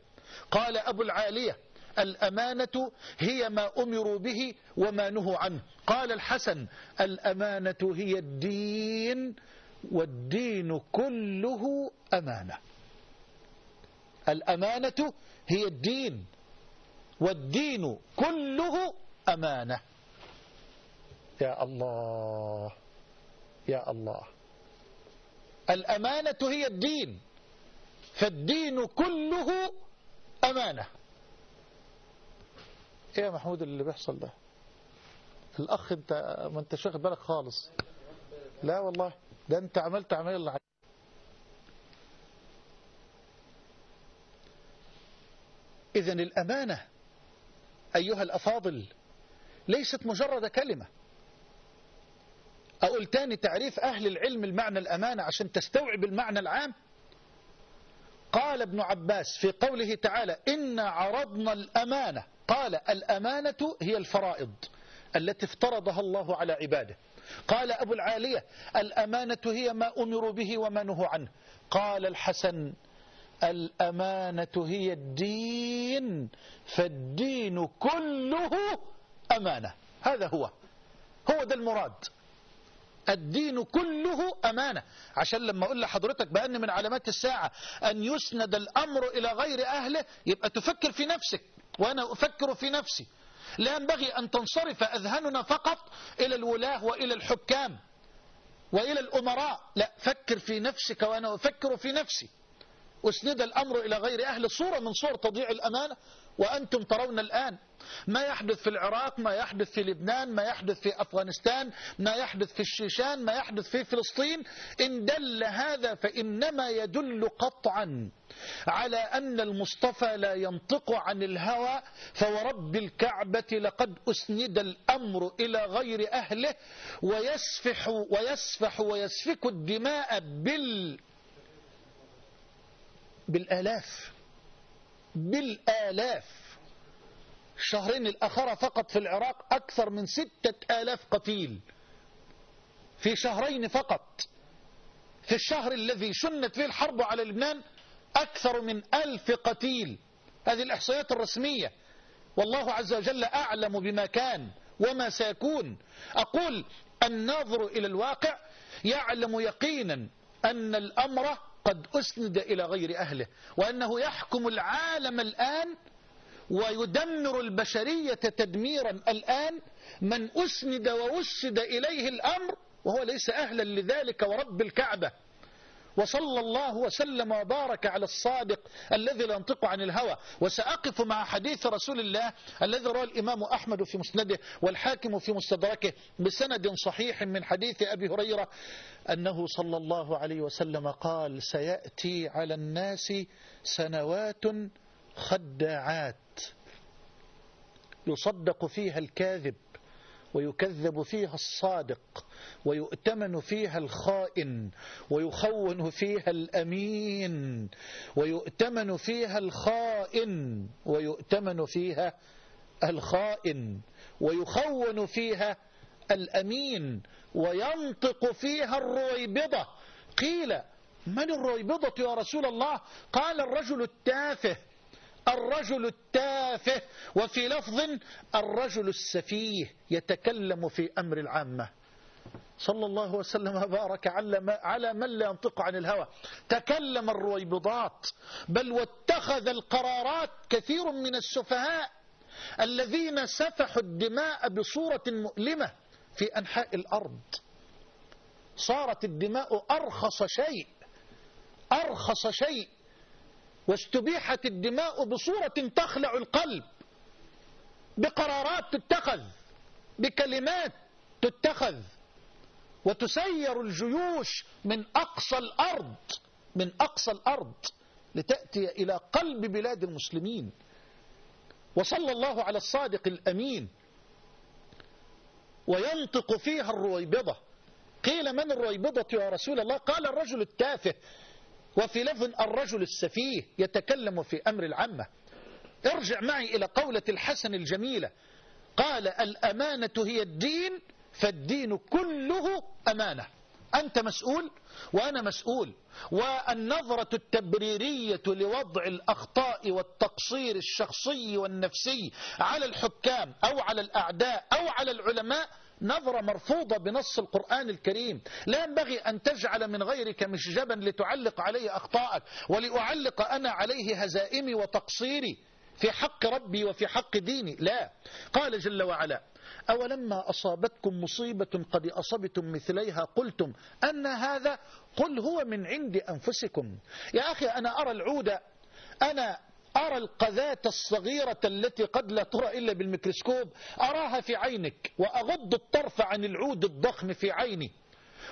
قال أبو العالية الأمانة هي ما أمروا به وما نهوا عنه. قال الحسن الأمانة هي الدين والدين كله أمانة. الأمانة هي الدين والدين كله أمانة. يا الله يا الله. الأمانة هي الدين. فالدين كله أمانة. إيه يا محمود اللي بيحصل ده؟ الأخ أنت ما أنت واخد بالك خالص. لا والله ده أنت عملت عمل اللي إذن الأمانة أيها الأفاضل ليست مجرد كلمة. أقول تاني تعريف أهل العلم المعنى الأمانة عشان تستوعب المعنى العام؟ قال ابن عباس في قوله تعالى إنا عرضنا الأمانة. قال الأمانة هي الفرائض التي افترضها الله على عباده. قال أبو العالية الأمانة هي ما أمروا به وما نهوا عنه. قال الحسن الأمانة هي الدين فالدين كله أمانة. هذا هو هو ده المراد. الدين كله أمانة. عشان لما أقول لحضرتك بأن من علامات الساعة أن يسند الأمر إلى غير أهله يبقى تفكر في نفسك وأنا أفكر في نفسي. لا ينبغي أن تنصرف أذهاننا فقط إلى الولاة وإلى الحكام وإلى الأمراء. لا فكر في نفسك وأنا أفكر في نفسي. أسند الأمر إلى غير أهل صورة من صور تضييع الأمانة وأنتم ترون الآن ما يحدث في العراق ما يحدث في لبنان ما يحدث في أفغانستان ما يحدث في الشيشان ما يحدث في فلسطين. إن دل هذا فإنما يدل قطعا على أن المصطفى لا ينطق عن الهوى فورب الكعبة لقد أسند الأمر إلى غير أهله ويسفح ويسفح ويسفك الدماء بال بالآلاف بالآلاف. الشهرين الأخرى فقط في العراق أكثر من ستة آلاف قتيل. في شهرين فقط. في الشهر الذي شنت فيه الحرب على لبنان أكثر من ألف قتيل. هذه الإحصائيات الرسمية. والله عز وجل أعلم بما كان وما سيكون. أقول الناظر إلى الواقع يعلم يقينا أن الأمر قد أسند إلى غير أهله وأنه يحكم العالم الآن ويدمر البشرية تدميرا. الآن من أسند وأسد إليه الأمر وهو ليس أهلا لذلك ورب الكعبة. وصلى الله وسلم وبارك على الصادق الذي لا ينطق عن الهوى. وسأقف مع حديث رسول الله الذي رواه الإمام أحمد في مسنده والحاكم في مستدركه بسند صحيح من حديث أبي هريرة أنه صلى الله عليه وسلم قال سيأتي على الناس سنوات خداعات. يصدق فيها الكاذب. ويكذب فيها الصادق ويؤتمن فيها الخائن ويخون فيها الأمين ويؤتمن فيها الخائن ويؤتمن فيها الخائن ويخون فيها الأمين وينطق فيها الرويبضة. قيل من الرويبضة يا رسول الله؟ قال الرجل التافه. الرجل التافه وفي لفظ الرجل السفيه يتكلم في أمر العامة. صلى الله وسلم وبارك على من لا ينطق عن الهوى. تكلم الرويبضات بل واتخذ القرارات كثير من السفهاء الذين سفحوا الدماء بصورة مؤلمة في أنحاء الأرض. صارت الدماء أرخص شيء أرخص شيء واستبيحت الدماء بصورة تخلع القلب بقرارات تتخذ بكلمات تتخذ وتسير الجيوش من أقصى الأرض من أقصى الأرض لتأتي إلى قلب بلاد المسلمين. وصلى الله على الصادق الأمين. وينطق فيها الرويبضة. قيل من الرويبضة يا رسول الله؟ قال الرجل التافه. وفي لفظ الرجل السفيه يتكلم في أمر العامة. ارجع معي إلى قولة الحسن الجميلة. قال الأمانة هي الدين فالدين كله أمانة. أنت مسؤول وأنا مسؤول. والنظرة التبريرية لوضع الأخطاء والتقصير الشخصي والنفسي على الحكام أو على الأعداء أو على العلماء نظرة مرفوضة بنص القرآن الكريم. لا ينبغي أن تجعل من غيرك مشجبا لتعلق عليه أخطاءك ولأعلق أنا عليه هزائمي وتقصيري في حق ربي وفي حق ديني. لا. قال جل وعلا أولما أصابتكم مصيبة قد أصبتم مثليها قلتم أن هذا قل هو من عند أنفسكم. يا أخي أنا أرى العود أنا أرى القذاة الصغيرة التي قد لا ترى إلا بالميكروسكوب أراها في عينك وأغض الطرف عن العود الضخم في عيني.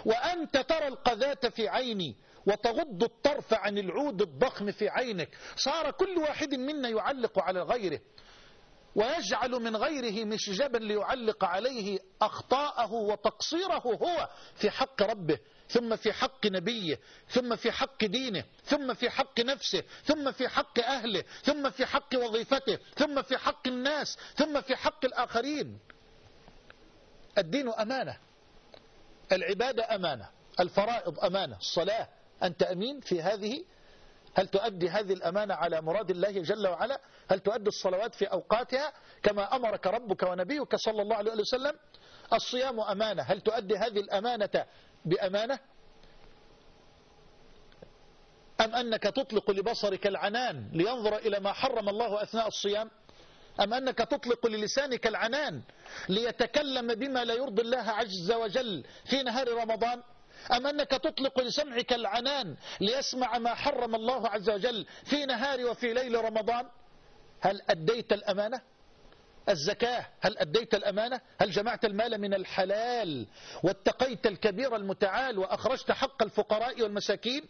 وأنت ترى القذاة في عيني وتغض الطرف عن العود الضخم في عينك. صار كل واحد منا يعلق على غيره ويجعل من غيره مشجبا ليعلق عليه أخطاءه وتقصيره هو في حق ربه. ثم في حق نبيه ثم في حق دينه ثم في حق نفسه ثم في حق أهله ثم في حق وظيفته ثم في حق الناس ثم في حق الآخرين. الدين أمانة العبادة أمانة الفرائض أمانة الصلاة. أنت أمين في هذه؟ هل تؤدي هذه الأمانة على مراد الله جل وعلا؟ هل تؤدي الصلوات في أوقاتها؟ كما أمرك ربك ونبيك صلى الله عليه وسلم الصيام أمانة. هل تؤدي هذه الأمانة بأمانة؟ أم أنك تطلق لبصرك العنان لينظر إلى ما حرم الله أثناء الصيام؟ أم أنك تطلق للسانك العنان ليتكلم بما لا يرضي الله عز وجل في نهار رمضان؟ أم أنك تطلق لسمعك العنان ليسمع ما حرم الله عز وجل في نهار وفي ليل رمضان؟ هل أديت الأمانة؟ الزكاة هل أديت الأمانة؟ هل جمعت المال من الحلال واتقيت الكبير المتعال وأخرجت حق الفقراء والمساكين؟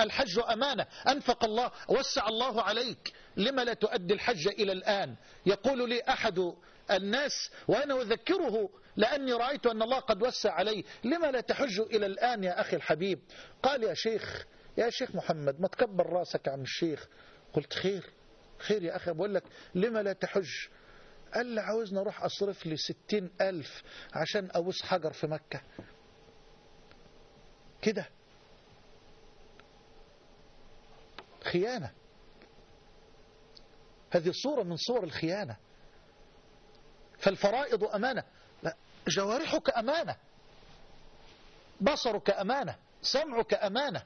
الحج أمانة أنفق الله وسع الله عليك. لما لا تؤدي الحج إلى الآن؟ يقول لي أحد الناس وأنا أذكره لأني رأيت أن الله قد وسع علي. لما لا تحج إلى الآن يا أخي الحبيب؟ قال يا شيخ يا شيخ محمد ما تكبر رأسك عن الشيخ؟ قلت خير خير يا أخي. بقول لك لما لا تحج قال لي عاوزني أروح أصرف لي ستين ألف عشان أبوس حجر في مكة. كده. خيانة. هذه صورة من صور الخيانة. فالفرائض أمانة. لا جوارحك أمانة. بصرك أمانة. سمعك أمانة.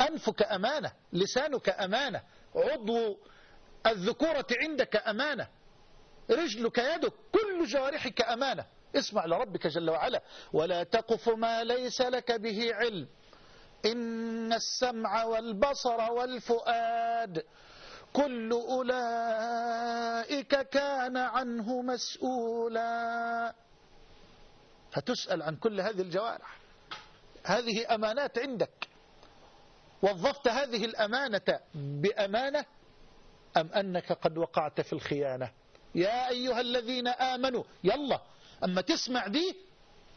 أنفك أمانة. لسانك أمانة. عضو الذكورة عندك أمانة. رجلك يدك كل جوارحك أمانة. اسمع لربك جل وعلا. ولا تقف ما ليس لك به علم. إن السمع والبصر والفؤاد كل أولئك كان عنه مسؤولا. هتسأل عن كل هذه الجوارح. هذه أمانات عندك. وظفت هذه الأمانة بأمانة أم أنك قد وقعت في الخيانة؟ يا أيها الذين آمنوا يلا أما تسمع دي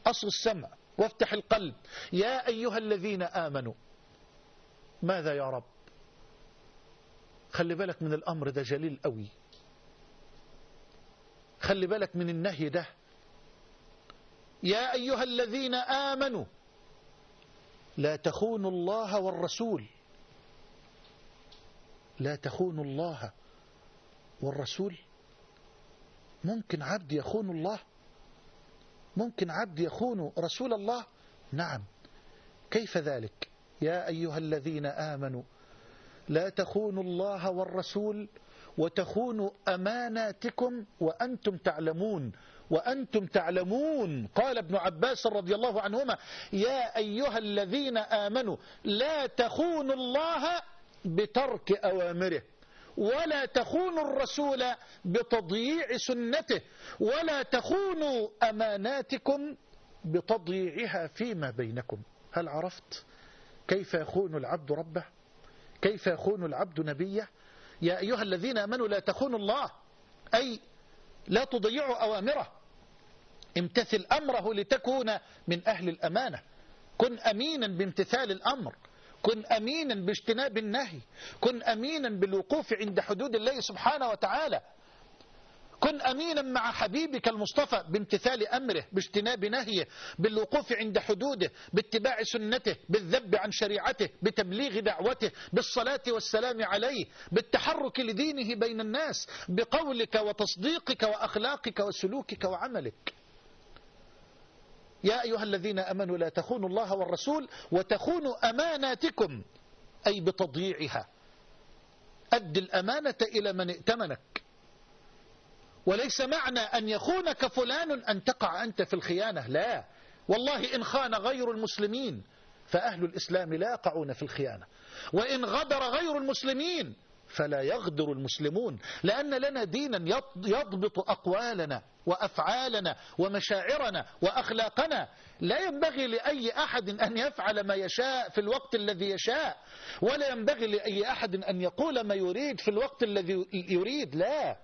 أصل السمع وافتح القلب. يا أيها الذين آمنوا ماذا يا رب؟ خلي بالك من الأمر ده جليل قوي. خلي بالك من النهي ده. يا أيها الذين آمنوا لا تخونوا الله والرسول. لا تخونوا الله والرسول. ممكن عبد يخون الله؟ ممكن عبد يخون رسول الله؟ نعم. كيف ذلك؟ يا أيها الذين آمنوا لا تخونوا الله والرسول وتخونوا أماناتكم وأنتم تعلمون وأنتم تعلمون. قال ابن عباس رضي الله عنهما يا أيها الذين آمنوا لا تخونوا الله بترك أوامره. ولا تخونوا الرسول بتضييع سنته ولا تخونوا أماناتكم بتضييعها فيما بينكم. هل عرفت كيف يخون العبد ربه؟ كيف يخون العبد نبيه؟ يا أيها الذين أمنوا لا تخونوا الله أي لا تضيعوا أوامره. امتثل أمره لتكون من أهل الأمانة. كن أمينا بامتثال الأمر. كن أمينا باجتناب النهي كن أمينا بالوقوف عند حدود الله سبحانه وتعالى. كن أمينا مع حبيبك المصطفى بامتثال أمره باجتناب نهيه بالوقوف عند حدوده باتباع سنته بالذب عن شريعته بتبليغ دعوته بالصلاة والسلام عليه بالتحرك لدينه بين الناس بقولك وتصديقك وأخلاقك وسلوكك وعملك. يا أيها الذين أمنوا لا تخونوا الله والرسول وتخونوا أماناتكم أي بتضييعها. أد الأمانة إلى من ائتمنك. وليس معنى أن يخونك فلان أن تقع أنت في الخيانة لا. والله إن خان غير المسلمين فأهل الإسلام لا يقعون في الخيانة. وإن غدر غير المسلمين فلا يغدر المسلمون لأن لنا دينا يضبط أقوالنا وأفعالنا ومشاعرنا وأخلاقنا. لا ينبغي لأي أحد أن يفعل ما يشاء في الوقت الذي يشاء ولا ينبغي لأي أحد أن يقول ما يريد في الوقت الذي يريد. لا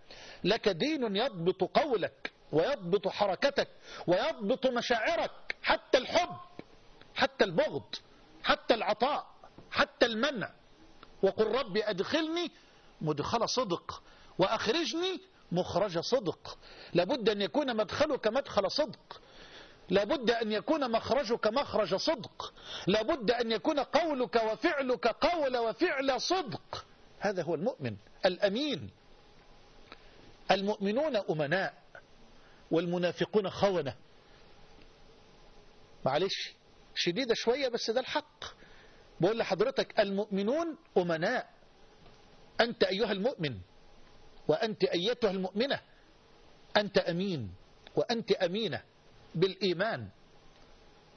لك دين يضبط قولك ويضبط حركتك ويضبط مشاعرك حتى الحب حتى البغض حتى العطاء حتى المنع. وقل ربي أدخلني مدخل صدق وأخرجني مخرج صدق. لابد أن يكون مدخلك مدخل صدق. لابد أن يكون مخرجك مخرج صدق. لابد أن يكون قولك وفعلك قول وفعل صدق. هذا هو المؤمن الأمين. المؤمنون أمناء والمنافقون خونة. معلش شديدة شوية بس ده الحق. بقول لحضرتك المؤمنون أمناء. أنت أيها المؤمن وأنت أيتها المؤمنة. أنت أمين وأنت أمينة بالإيمان.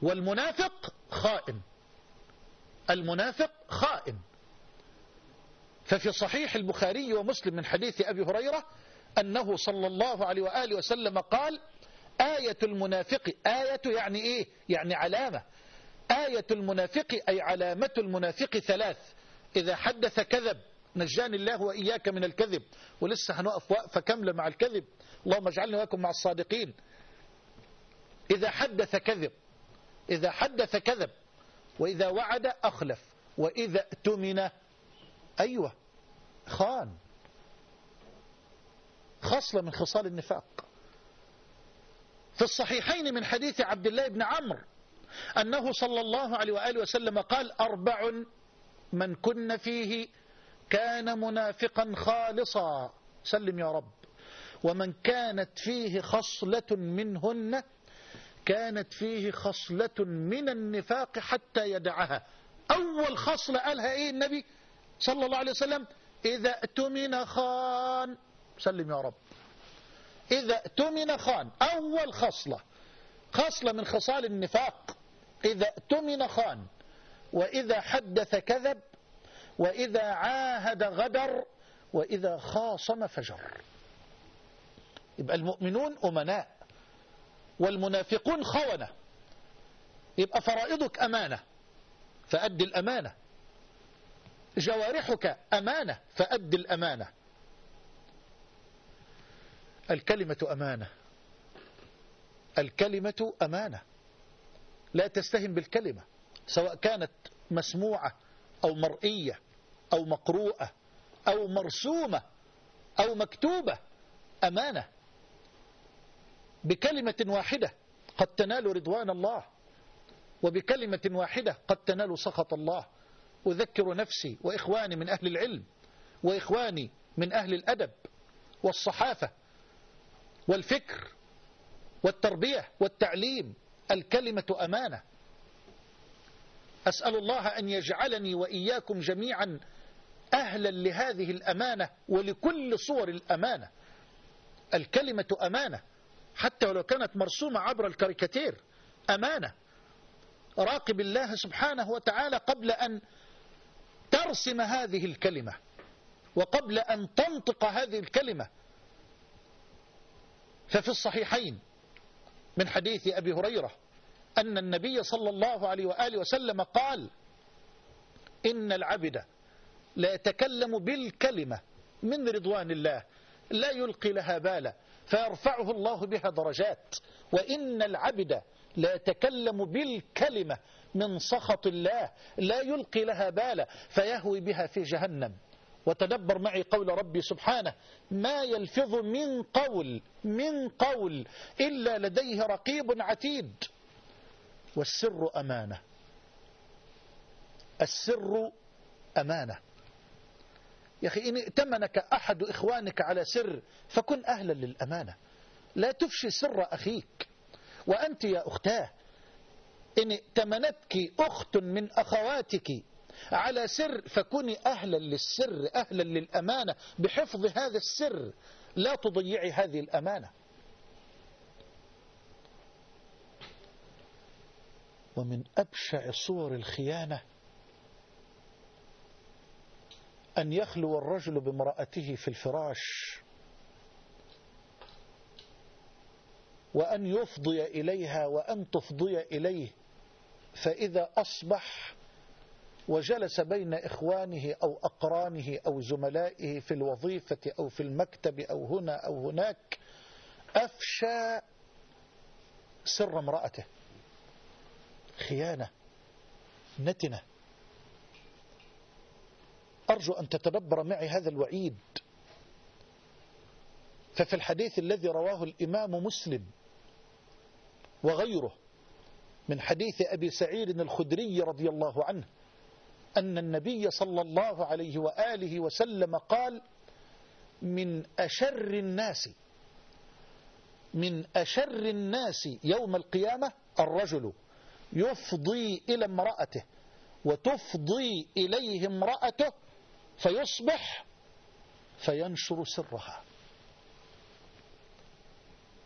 والمنافق خائن. المنافق خائن. ففي صحيح البخاري ومسلم من حديث أبي هريرة أنه صلى الله عليه وآله وسلم قال آية المنافق آية يعني إيه؟ يعني علامة. آية المنافق أي علامة المنافق ثلاث. إذا حدث كذب نجاني الله وإياك من الكذب. ولسه هنقف وقفة كاملة مع الكذب. اللهم اجعلني وإياكم مع الصادقين. إذا حدث كذب إذا حدث كذب وإذا وعد أخلف وإذا اؤتمن أيوة خان. خصلة من خصال النفاق. في الصحيحين من حديث عبد الله بن عمرو أنه صلى الله عليه وآله وسلم قال أربع من كن فيه كان منافقا خالصا. سلم يا رب. ومن كانت فيه خصلة منهن كانت فيه خصلة من النفاق حتى يدعها. أول خصلة قالها إيه النبي صلى الله عليه وسلم؟ إذا اؤتمن خان. سلم يا رب. إذا اؤتمن خان. أول خصلة. خصلة من خصال النفاق. إذا اؤتمن خان وإذا حدث كذب وإذا عاهد غدر وإذا خاصم فجر. يبقى المؤمنون أمناء والمنافقون خونة. يبقى فرائضك أمانة فأد الأمانة. جوارحك أمانة فأد الأمانة. الكلمة أمانة. الكلمة أمانة. لا تستهن بالكلمة سواء كانت مسموعة أو مرئية أو مقروءة أو مرسومة أو مكتوبة أمانة. بكلمة واحدة قد تنال رضوان الله وبكلمة واحدة قد تنال سخط الله. أذكر نفسي وإخواني من أهل العلم وإخواني من أهل الأدب والصحافة والفكر والتربية والتعليم الكلمة أمانة. أسأل الله أن يجعلني وإياكم جميعا أهلا لهذه الأمانة ولكل صور الأمانة. الكلمة أمانة حتى ولو كانت مرسومة عبر الكاريكاتير أمانة. راقب الله سبحانه وتعالى قبل أن ترسم هذه الكلمة وقبل أن تنطق هذه الكلمة. ففي الصحيحين من حديث أبي هريرة أن النبي صلى الله عليه وآله وسلم قال إن العبد لا يتكلم بالكلمة من رضوان الله لا يلقي لها بالا فيرفعه الله بها درجات. وإن العبد لا يتكلم بالكلمة من سخط الله لا يلقي لها بالا فيهوي بها في جهنم. وتدبر معي قول ربي سبحانه ما يلفظ من قول من قول إلا لديه رقيب عتيد. والسر أمانة. السر أمانة. يا أخي إن ائتمنك أحد إخوانك على سر فكن أهلا للأمانة. لا تفشي سر أخيك. وأنت يا أختاه إن ائتمنتك أخت من أخواتك على سر فكوني أهلا للسر أهلا للأمانة بحفظ هذا السر. لا تضيعي هذه الأمانة. ومن أبشع صور الخيانة أن يخلو الرجل بامرأته في الفراش وأن يفضي إليها وأن تفضي إليه فإذا أصبح وجلس بين إخوانه أو أقرانه أو زملائه في الوظيفة أو في المكتب أو هنا أو هناك أفشى سر امرأته. خيانة نتنة. أرجو أن تتدبر معي هذا الوعيد. ففي الحديث الذي رواه الإمام مسلم وغيره من حديث أبي سعيد الخدري رضي الله عنه أن النبي صلى الله عليه وآله وسلم قال من أشر الناس من أشر الناس يوم القيامة الرجل يفضي إلى امرأته وتفضي إليه امرأته فيصبح فينشر سرها.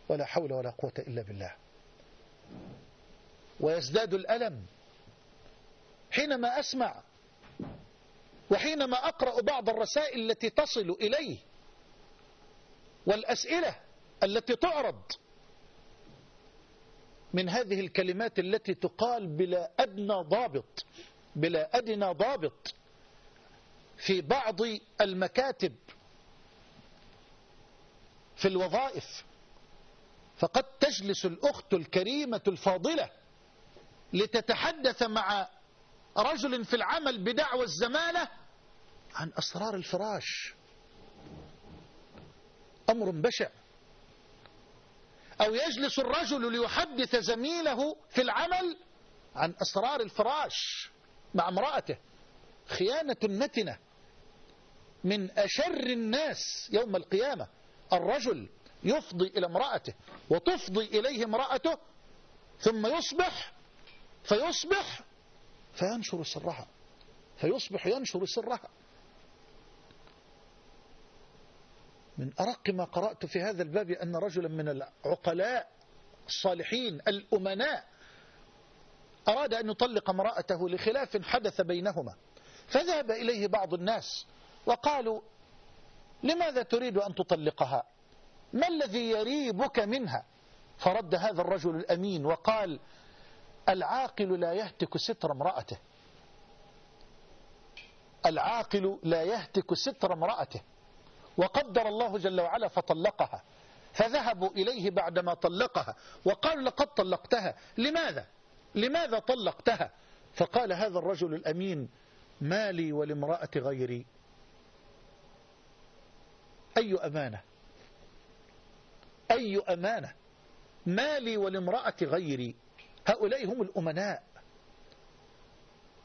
ولا حول ولا قوة إلا بالله. ويزداد الألم. حينما أسمع وحينما أقرأ بعض الرسائل التي تصل إليه والأسئلة التي تعرض من هذه الكلمات التي تقال بلا أدنى ضابط بلا أدنى ضابط في بعض المكاتب في الوظائف. فقد تجلس الأخت الكريمة الفاضلة لتتحدث مع رجل في العمل بدعوى الزمالة عن أسرار الفراش. أمر بشع. أو يجلس الرجل ليحدث زميله في العمل عن أسرار الفراش مع امرأته. خيانة نتنة من أشر الناس يوم القيامة. الرجل يفضي إلى امرأته وتفضي إليه امرأته ثم يصبح فيصبح فينشر سرها فيصبح ينشر سرها. من أرق ما قرأت في هذا الباب أن رجلا من العقلاء الصالحين الأمناء أراد أن يطلق امرأته لخلاف حدث بينهما. فذهب إليه بعض الناس وقالوا لماذا تريد أن تطلقها؟ ما الذي يريبك منها؟ فرد هذا الرجل الأمين وقال العاقل لا يهتك ستر امرأته. العاقل لا يهتك ستر امرأته. وقدر الله جل وعلا فطلقها. فذهبوا إليه بعدما طلقها. وقال لقد طلقتها. لماذا؟ لماذا طلقتها؟ فقال هذا الرجل الأمين ما لي ولامرأة غيري. أي أمانة؟ أي أمانة؟ ما لي ولامرأة غيري. هؤلاء هم الأمناء.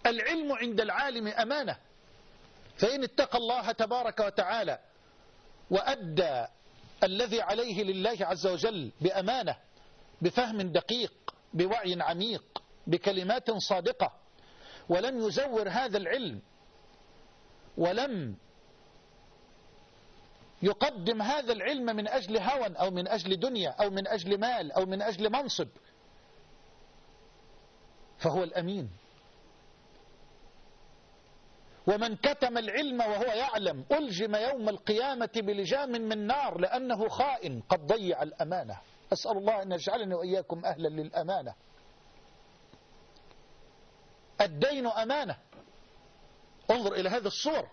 العلم عند العالم أمانة. فإن اتقى الله تبارك وتعالى وأدى الذي عليه لله عز وجل بأمانة بفهم دقيق بوعي عميق بكلمات صادقة ولم يزور هذا العلم ولم يقدم هذا العلم من أجل هوى أو من أجل دنيا أو من أجل مال أو من أجل منصب فهو الأمين. ومن كتم العلم وهو يعلم ألجم يوم القيامة بلجام من نار لأنه خائن قد ضيع الأمانة. أسأل الله أن يجعلني وإياكم أهلا للأمانة. الدين أمانة. انظر إلى هذا الصور.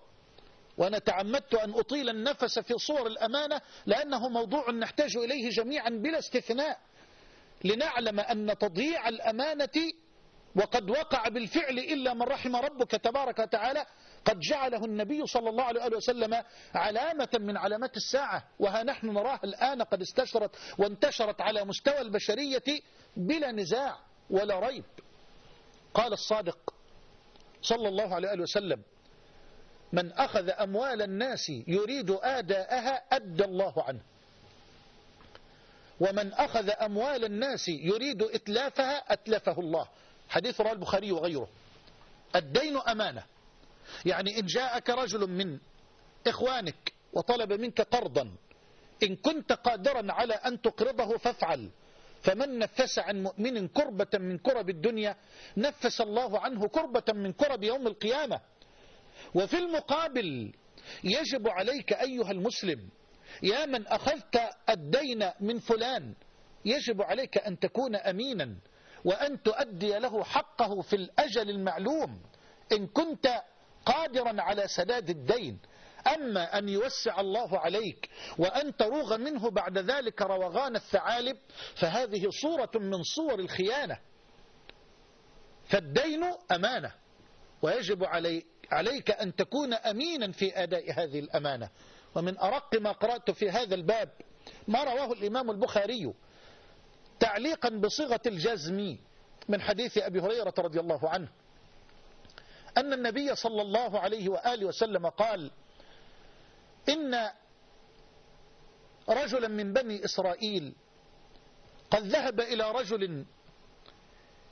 وأنا تعمدت أن أطيل النفس في صور الأمانة لأنه موضوع نحتاج إليه جميعا بلا استثناء. لنعلم أن تضييع الأمانة وقد وقع بالفعل إلا من رحم ربك تبارك وتعالى قد جعله النبي صلى الله عليه وسلم علامة من علامات الساعة وها نحن نراها الآن قد استشرت وانتشرت على مستوى البشرية بلا نزاع ولا ريب. قال الصادق صلى الله عليه وسلم من أخذ أموال الناس يريد آداءها أدى الله عنه. ومن أخذ أموال الناس يريد إتلافها أتلفه الله. حديث رواه البخاري وغيره. الدين أمانة. يعني إن جاءك رجل من إخوانك وطلب منك قرضا إن كنت قادرا على أن تقرضه فافعل. فمن نفس عن مؤمن كربة من كرب الدنيا نفس الله عنه كربة من كرب يوم القيامة. وفي المقابل يجب عليك أيها المسلم يا من أخذت الدين من فلان يجب عليك أن تكون أمينا. وأن تؤدي له حقه في الأجل المعلوم إن كنت قادرا على سداد الدين. أما أن يوسع الله عليك وأن تروغ منه بعد ذلك روغان الثعالب فهذه صورة من صور الخيانة. فالدين أمانة ويجب علي عليك أن تكون أمينا في أداء هذه الأمانة. ومن أرق ما قرأت في هذا الباب ما رواه الإمام البخاري. تعليقا بصيغة الجزم من حديث أبي هريرة رضي الله عنه. أن النبي صلى الله عليه وآله وسلم قال إن رجلا من بني إسرائيل قد ذهب إلى رجل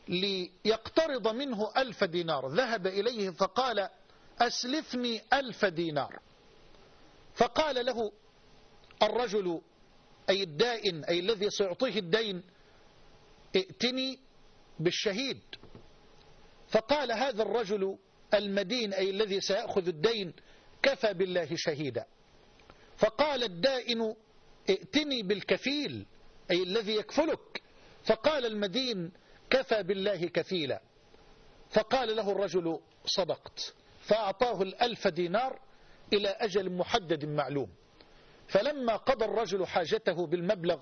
ليقترض منه ألف دينار. ذهب إليه فقال أسلفني ألف دينار. فقال له الرجل أي الدائن أي الذي سيعطيه الدين ائتني بالشهيد. فقال هذا الرجل المدين أي الذي سيأخذ الدين كفى بالله شهيدا. فقال الدائن ائتني بالكفيل أي الذي يكفلك. فقال المدين كفى بالله كفيلا. فقال له الرجل صدقت. فأعطاه الألف دينار إلى أجل محدد معلوم. فلما قضى الرجل حاجته بالمبلغ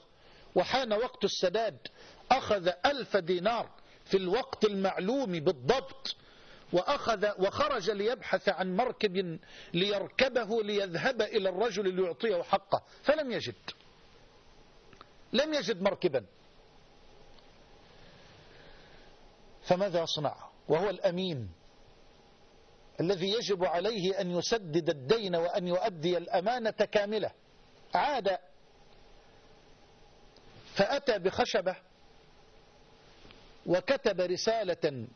وحان وقت السداد أخذ ألف دينار في الوقت المعلوم بالضبط وأخذ وخرج ليبحث عن مركب ليركبه ليذهب إلى الرجل ليعطيه حقه. فلم يجد. لم يجد مركبا. فماذا يصنع؟ وهو الأمين الذي يجب عليه أن يسدد الدين وأن يؤدي الأمانة كاملة. عاد فأتى بخشبة وكتب رسالة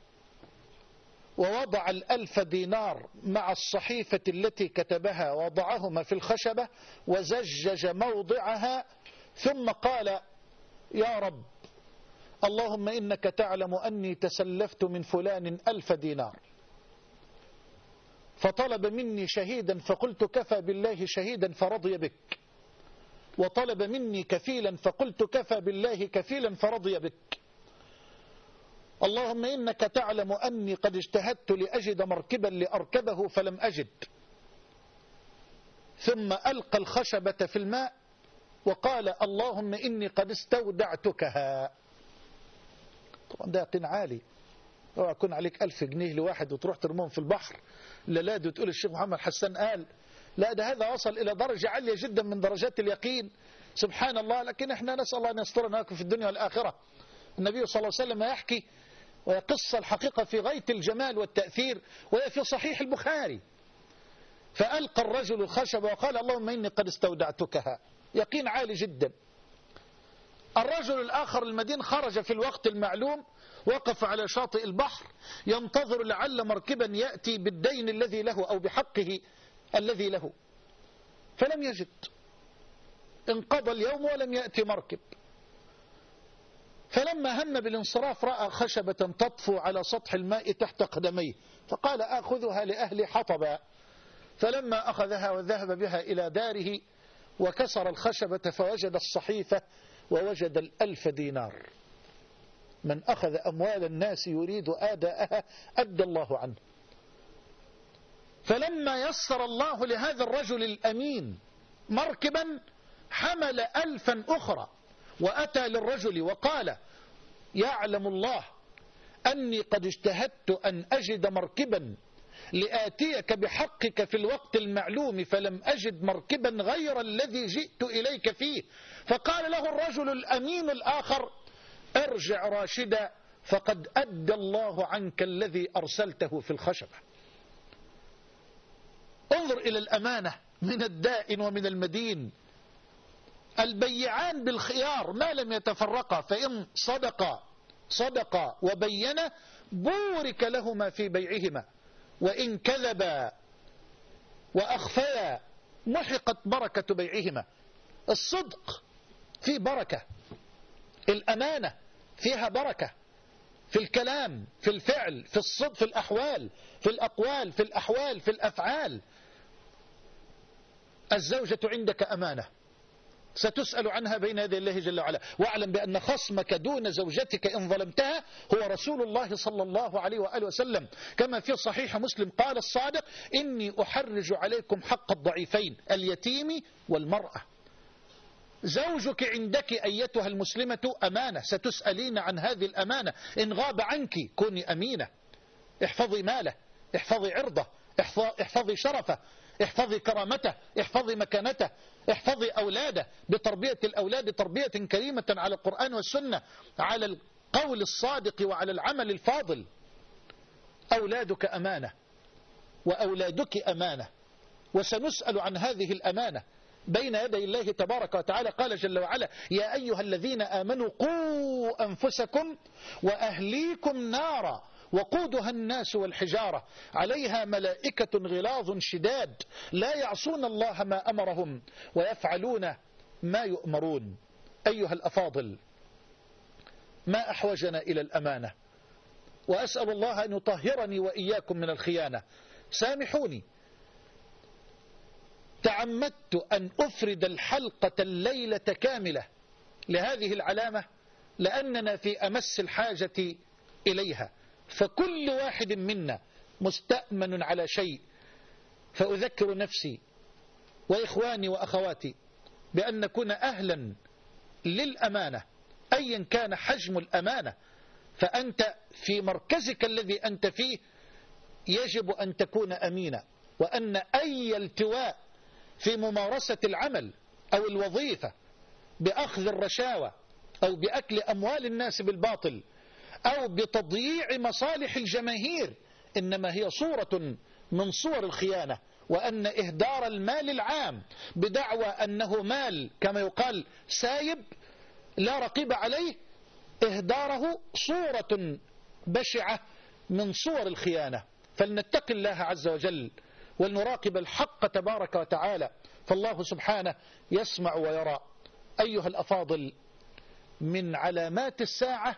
ووضع الألف دينار مع الصحيفة التي كتبها وضعهما في الخشبة وزجج موضعها ثم قال يا رب اللهم إنك تعلم أني تسلفت من فلان ألف دينار. فطلب مني شهيدا فقلت كفى بالله شهيدا فرضي بك. وطلب مني كفيلا فقلت كفى بالله كفيلا فرضي بك. اللهم إنك تعلم أني قد اجتهدت لأجد مركبا لأركبه فلم أجد. ثم ألقى الخشبة في الماء وقال اللهم إني قد استودعتكها. طبعا ده يقين عالي. أوعى يكون عليك ألف جنيه لواحد وتروح ترمون في البحر. لا لا تقول الشيخ محمد حسان قال لا ده هذا وصل إلى درجة عالية جدا من درجات اليقين. سبحان الله لكن إحنا نسأل الله أن يسترنا في الدنيا والآخرة. النبي صلى الله عليه وسلم يحكي ويقص الحقيقة في غاية الجمال والتأثير وهي في صحيح البخاري. فألقى الرجل الخشب وقال اللهم إني قد استودعتكها. يقين عالي جدا. الرجل الآخر المدين خرج في الوقت المعلوم وقف على شاطئ البحر ينتظر لعل مركبا يأتي بالدين الذي له أو بحقه الذي له. فلم يجد. انقضى اليوم ولم يأتي مركب. فلما هم بالانصراف رأى خشبة تطفو على سطح الماء تحت قدميه فقال آخذها لأهل حطبا فلما أخذها وذهب بها إلى داره وكسر الخشبة فوجد الصحيفة ووجد الألف دينار. من أخذ أموال الناس يريد آداءها أدى الله عنه. فلما يسر الله لهذا الرجل الأمين مركبا حمل ألفا أخرى. وأتى للرجل وقال يعلم الله أني قد اجتهدت أن أجد مركبا لآتيك بحقك في الوقت المعلوم فلم أجد مركبا غير الذي جئت إليك فيه. فقال له الرجل الأمين الآخر ارجع راشدا فقد أدى الله عنك الذي أرسلته في الخشبة. انظر إلى الأمانة من الدائن ومن المدين. البيعان بالخيار ما لم يتفرقا فإن صدقا صدقا وبينا بورك لهما في بيعهما. وإن كذبا وأخفيا محقت بركة بيعهما. الصدق فيه بركة الأمانة فيها بركة. في الكلام في الفعل في الصدق في الأحوال في الأقوال في الأحوال في الأفعال. الزوجة عندك أمانة. ستسأل عنها بين يدي الله جل وعلا. واعلم بأن خصمك دون زوجتك إن ظلمتها هو رسول الله صلى الله عليه وآله وسلم. كما في صحيح مسلم قال الصادق إني أحرج عليكم حق الضعيفين اليتيم والمرأة. زوجك عندك أيتها المسلمة أمانة ستسألين عن هذه الأمانة. إن غاب عنك كوني أمينة. احفظي ماله احفظي عرضه احفظي شرفه احفظي كرامته احفظي مكانته. احفظي أولاده بتربية الأولاد تربية كريمة على القرآن والسنة على القول الصادق وعلى العمل الفاضل. أولادك أمانة وأولادك أمانة. وسنسأل عن هذه الأمانة بين يدي الله تبارك وتعالى. قال جل وعلا يا أيها الذين آمنوا قوا أنفسكم وأهليكم نارا. وقودها الناس والحجارة. عليها ملائكة غلاظ شداد. لا يعصون الله ما أمرهم ويفعلون ما يؤمرون. أيها الأفاضل ما أحوجنا إلى الأمانة؟ وأسأل الله أن يطهرني وإياكم من الخيانة. سامحوني. تعمدت أن أفرد الحلقة الليلة كاملة لهذه العلامة لأننا في أمس الحاجة إليها. فكل واحد منا مستأمن على شيء. فأذكر نفسي وإخواني وأخواتي بأن نكون أهلا للأمانة. أيا كان حجم الأمانة فأنت في مركزك الذي أنت فيه يجب أن تكون أمينا. وأن أي التواء في ممارسة العمل أو الوظيفة بأخذ الرشاوى أو بأكل أموال الناس بالباطل أو بتضييع مصالح الجماهير إنما هي صورة من صور الخيانة وأن إهدار المال العام بدعوى أنه مال كما يقال سايب لا رقيب عليه إهداره صورة بشعة من صور الخيانة. فلنتق الله عز وجل ولنراقب الحق تبارك وتعالى. فالله سبحانه يسمع ويرى. أيها الأفاضل من علامات الساعة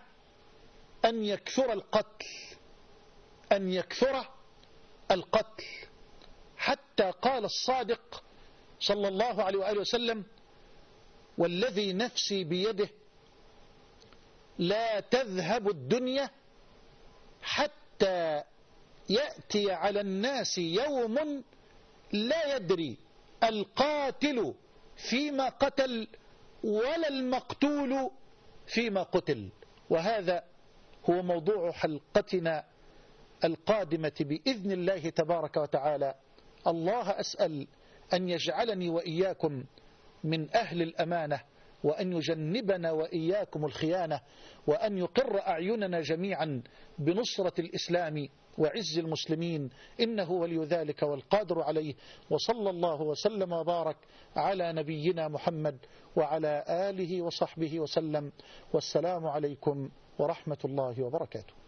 أن يكثر القتل أن يكثر القتل. حتى قال الصادق صلى الله عليه وآله وسلم والذي نفسي بيده لا تذهب الدنيا حتى يأتي على الناس يوم لا يدري القاتل فيما قتل ولا المقتول فيما قتل. وهذا هو موضوع حلقتنا القادمة بإذن الله تبارك وتعالى. الله أسأل أن يجعلني وإياكم من أهل الأمانة وأن يجنبنا وإياكم الخيانة وأن يقر أعيننا جميعا بنصرة الإسلام وعز المسلمين. إنه ولي ذلك والقادر عليه. وصلى الله وسلم وبارك على نبينا محمد وعلى آله وصحبه وسلم. والسلام عليكم ورحمة الله وبركاته.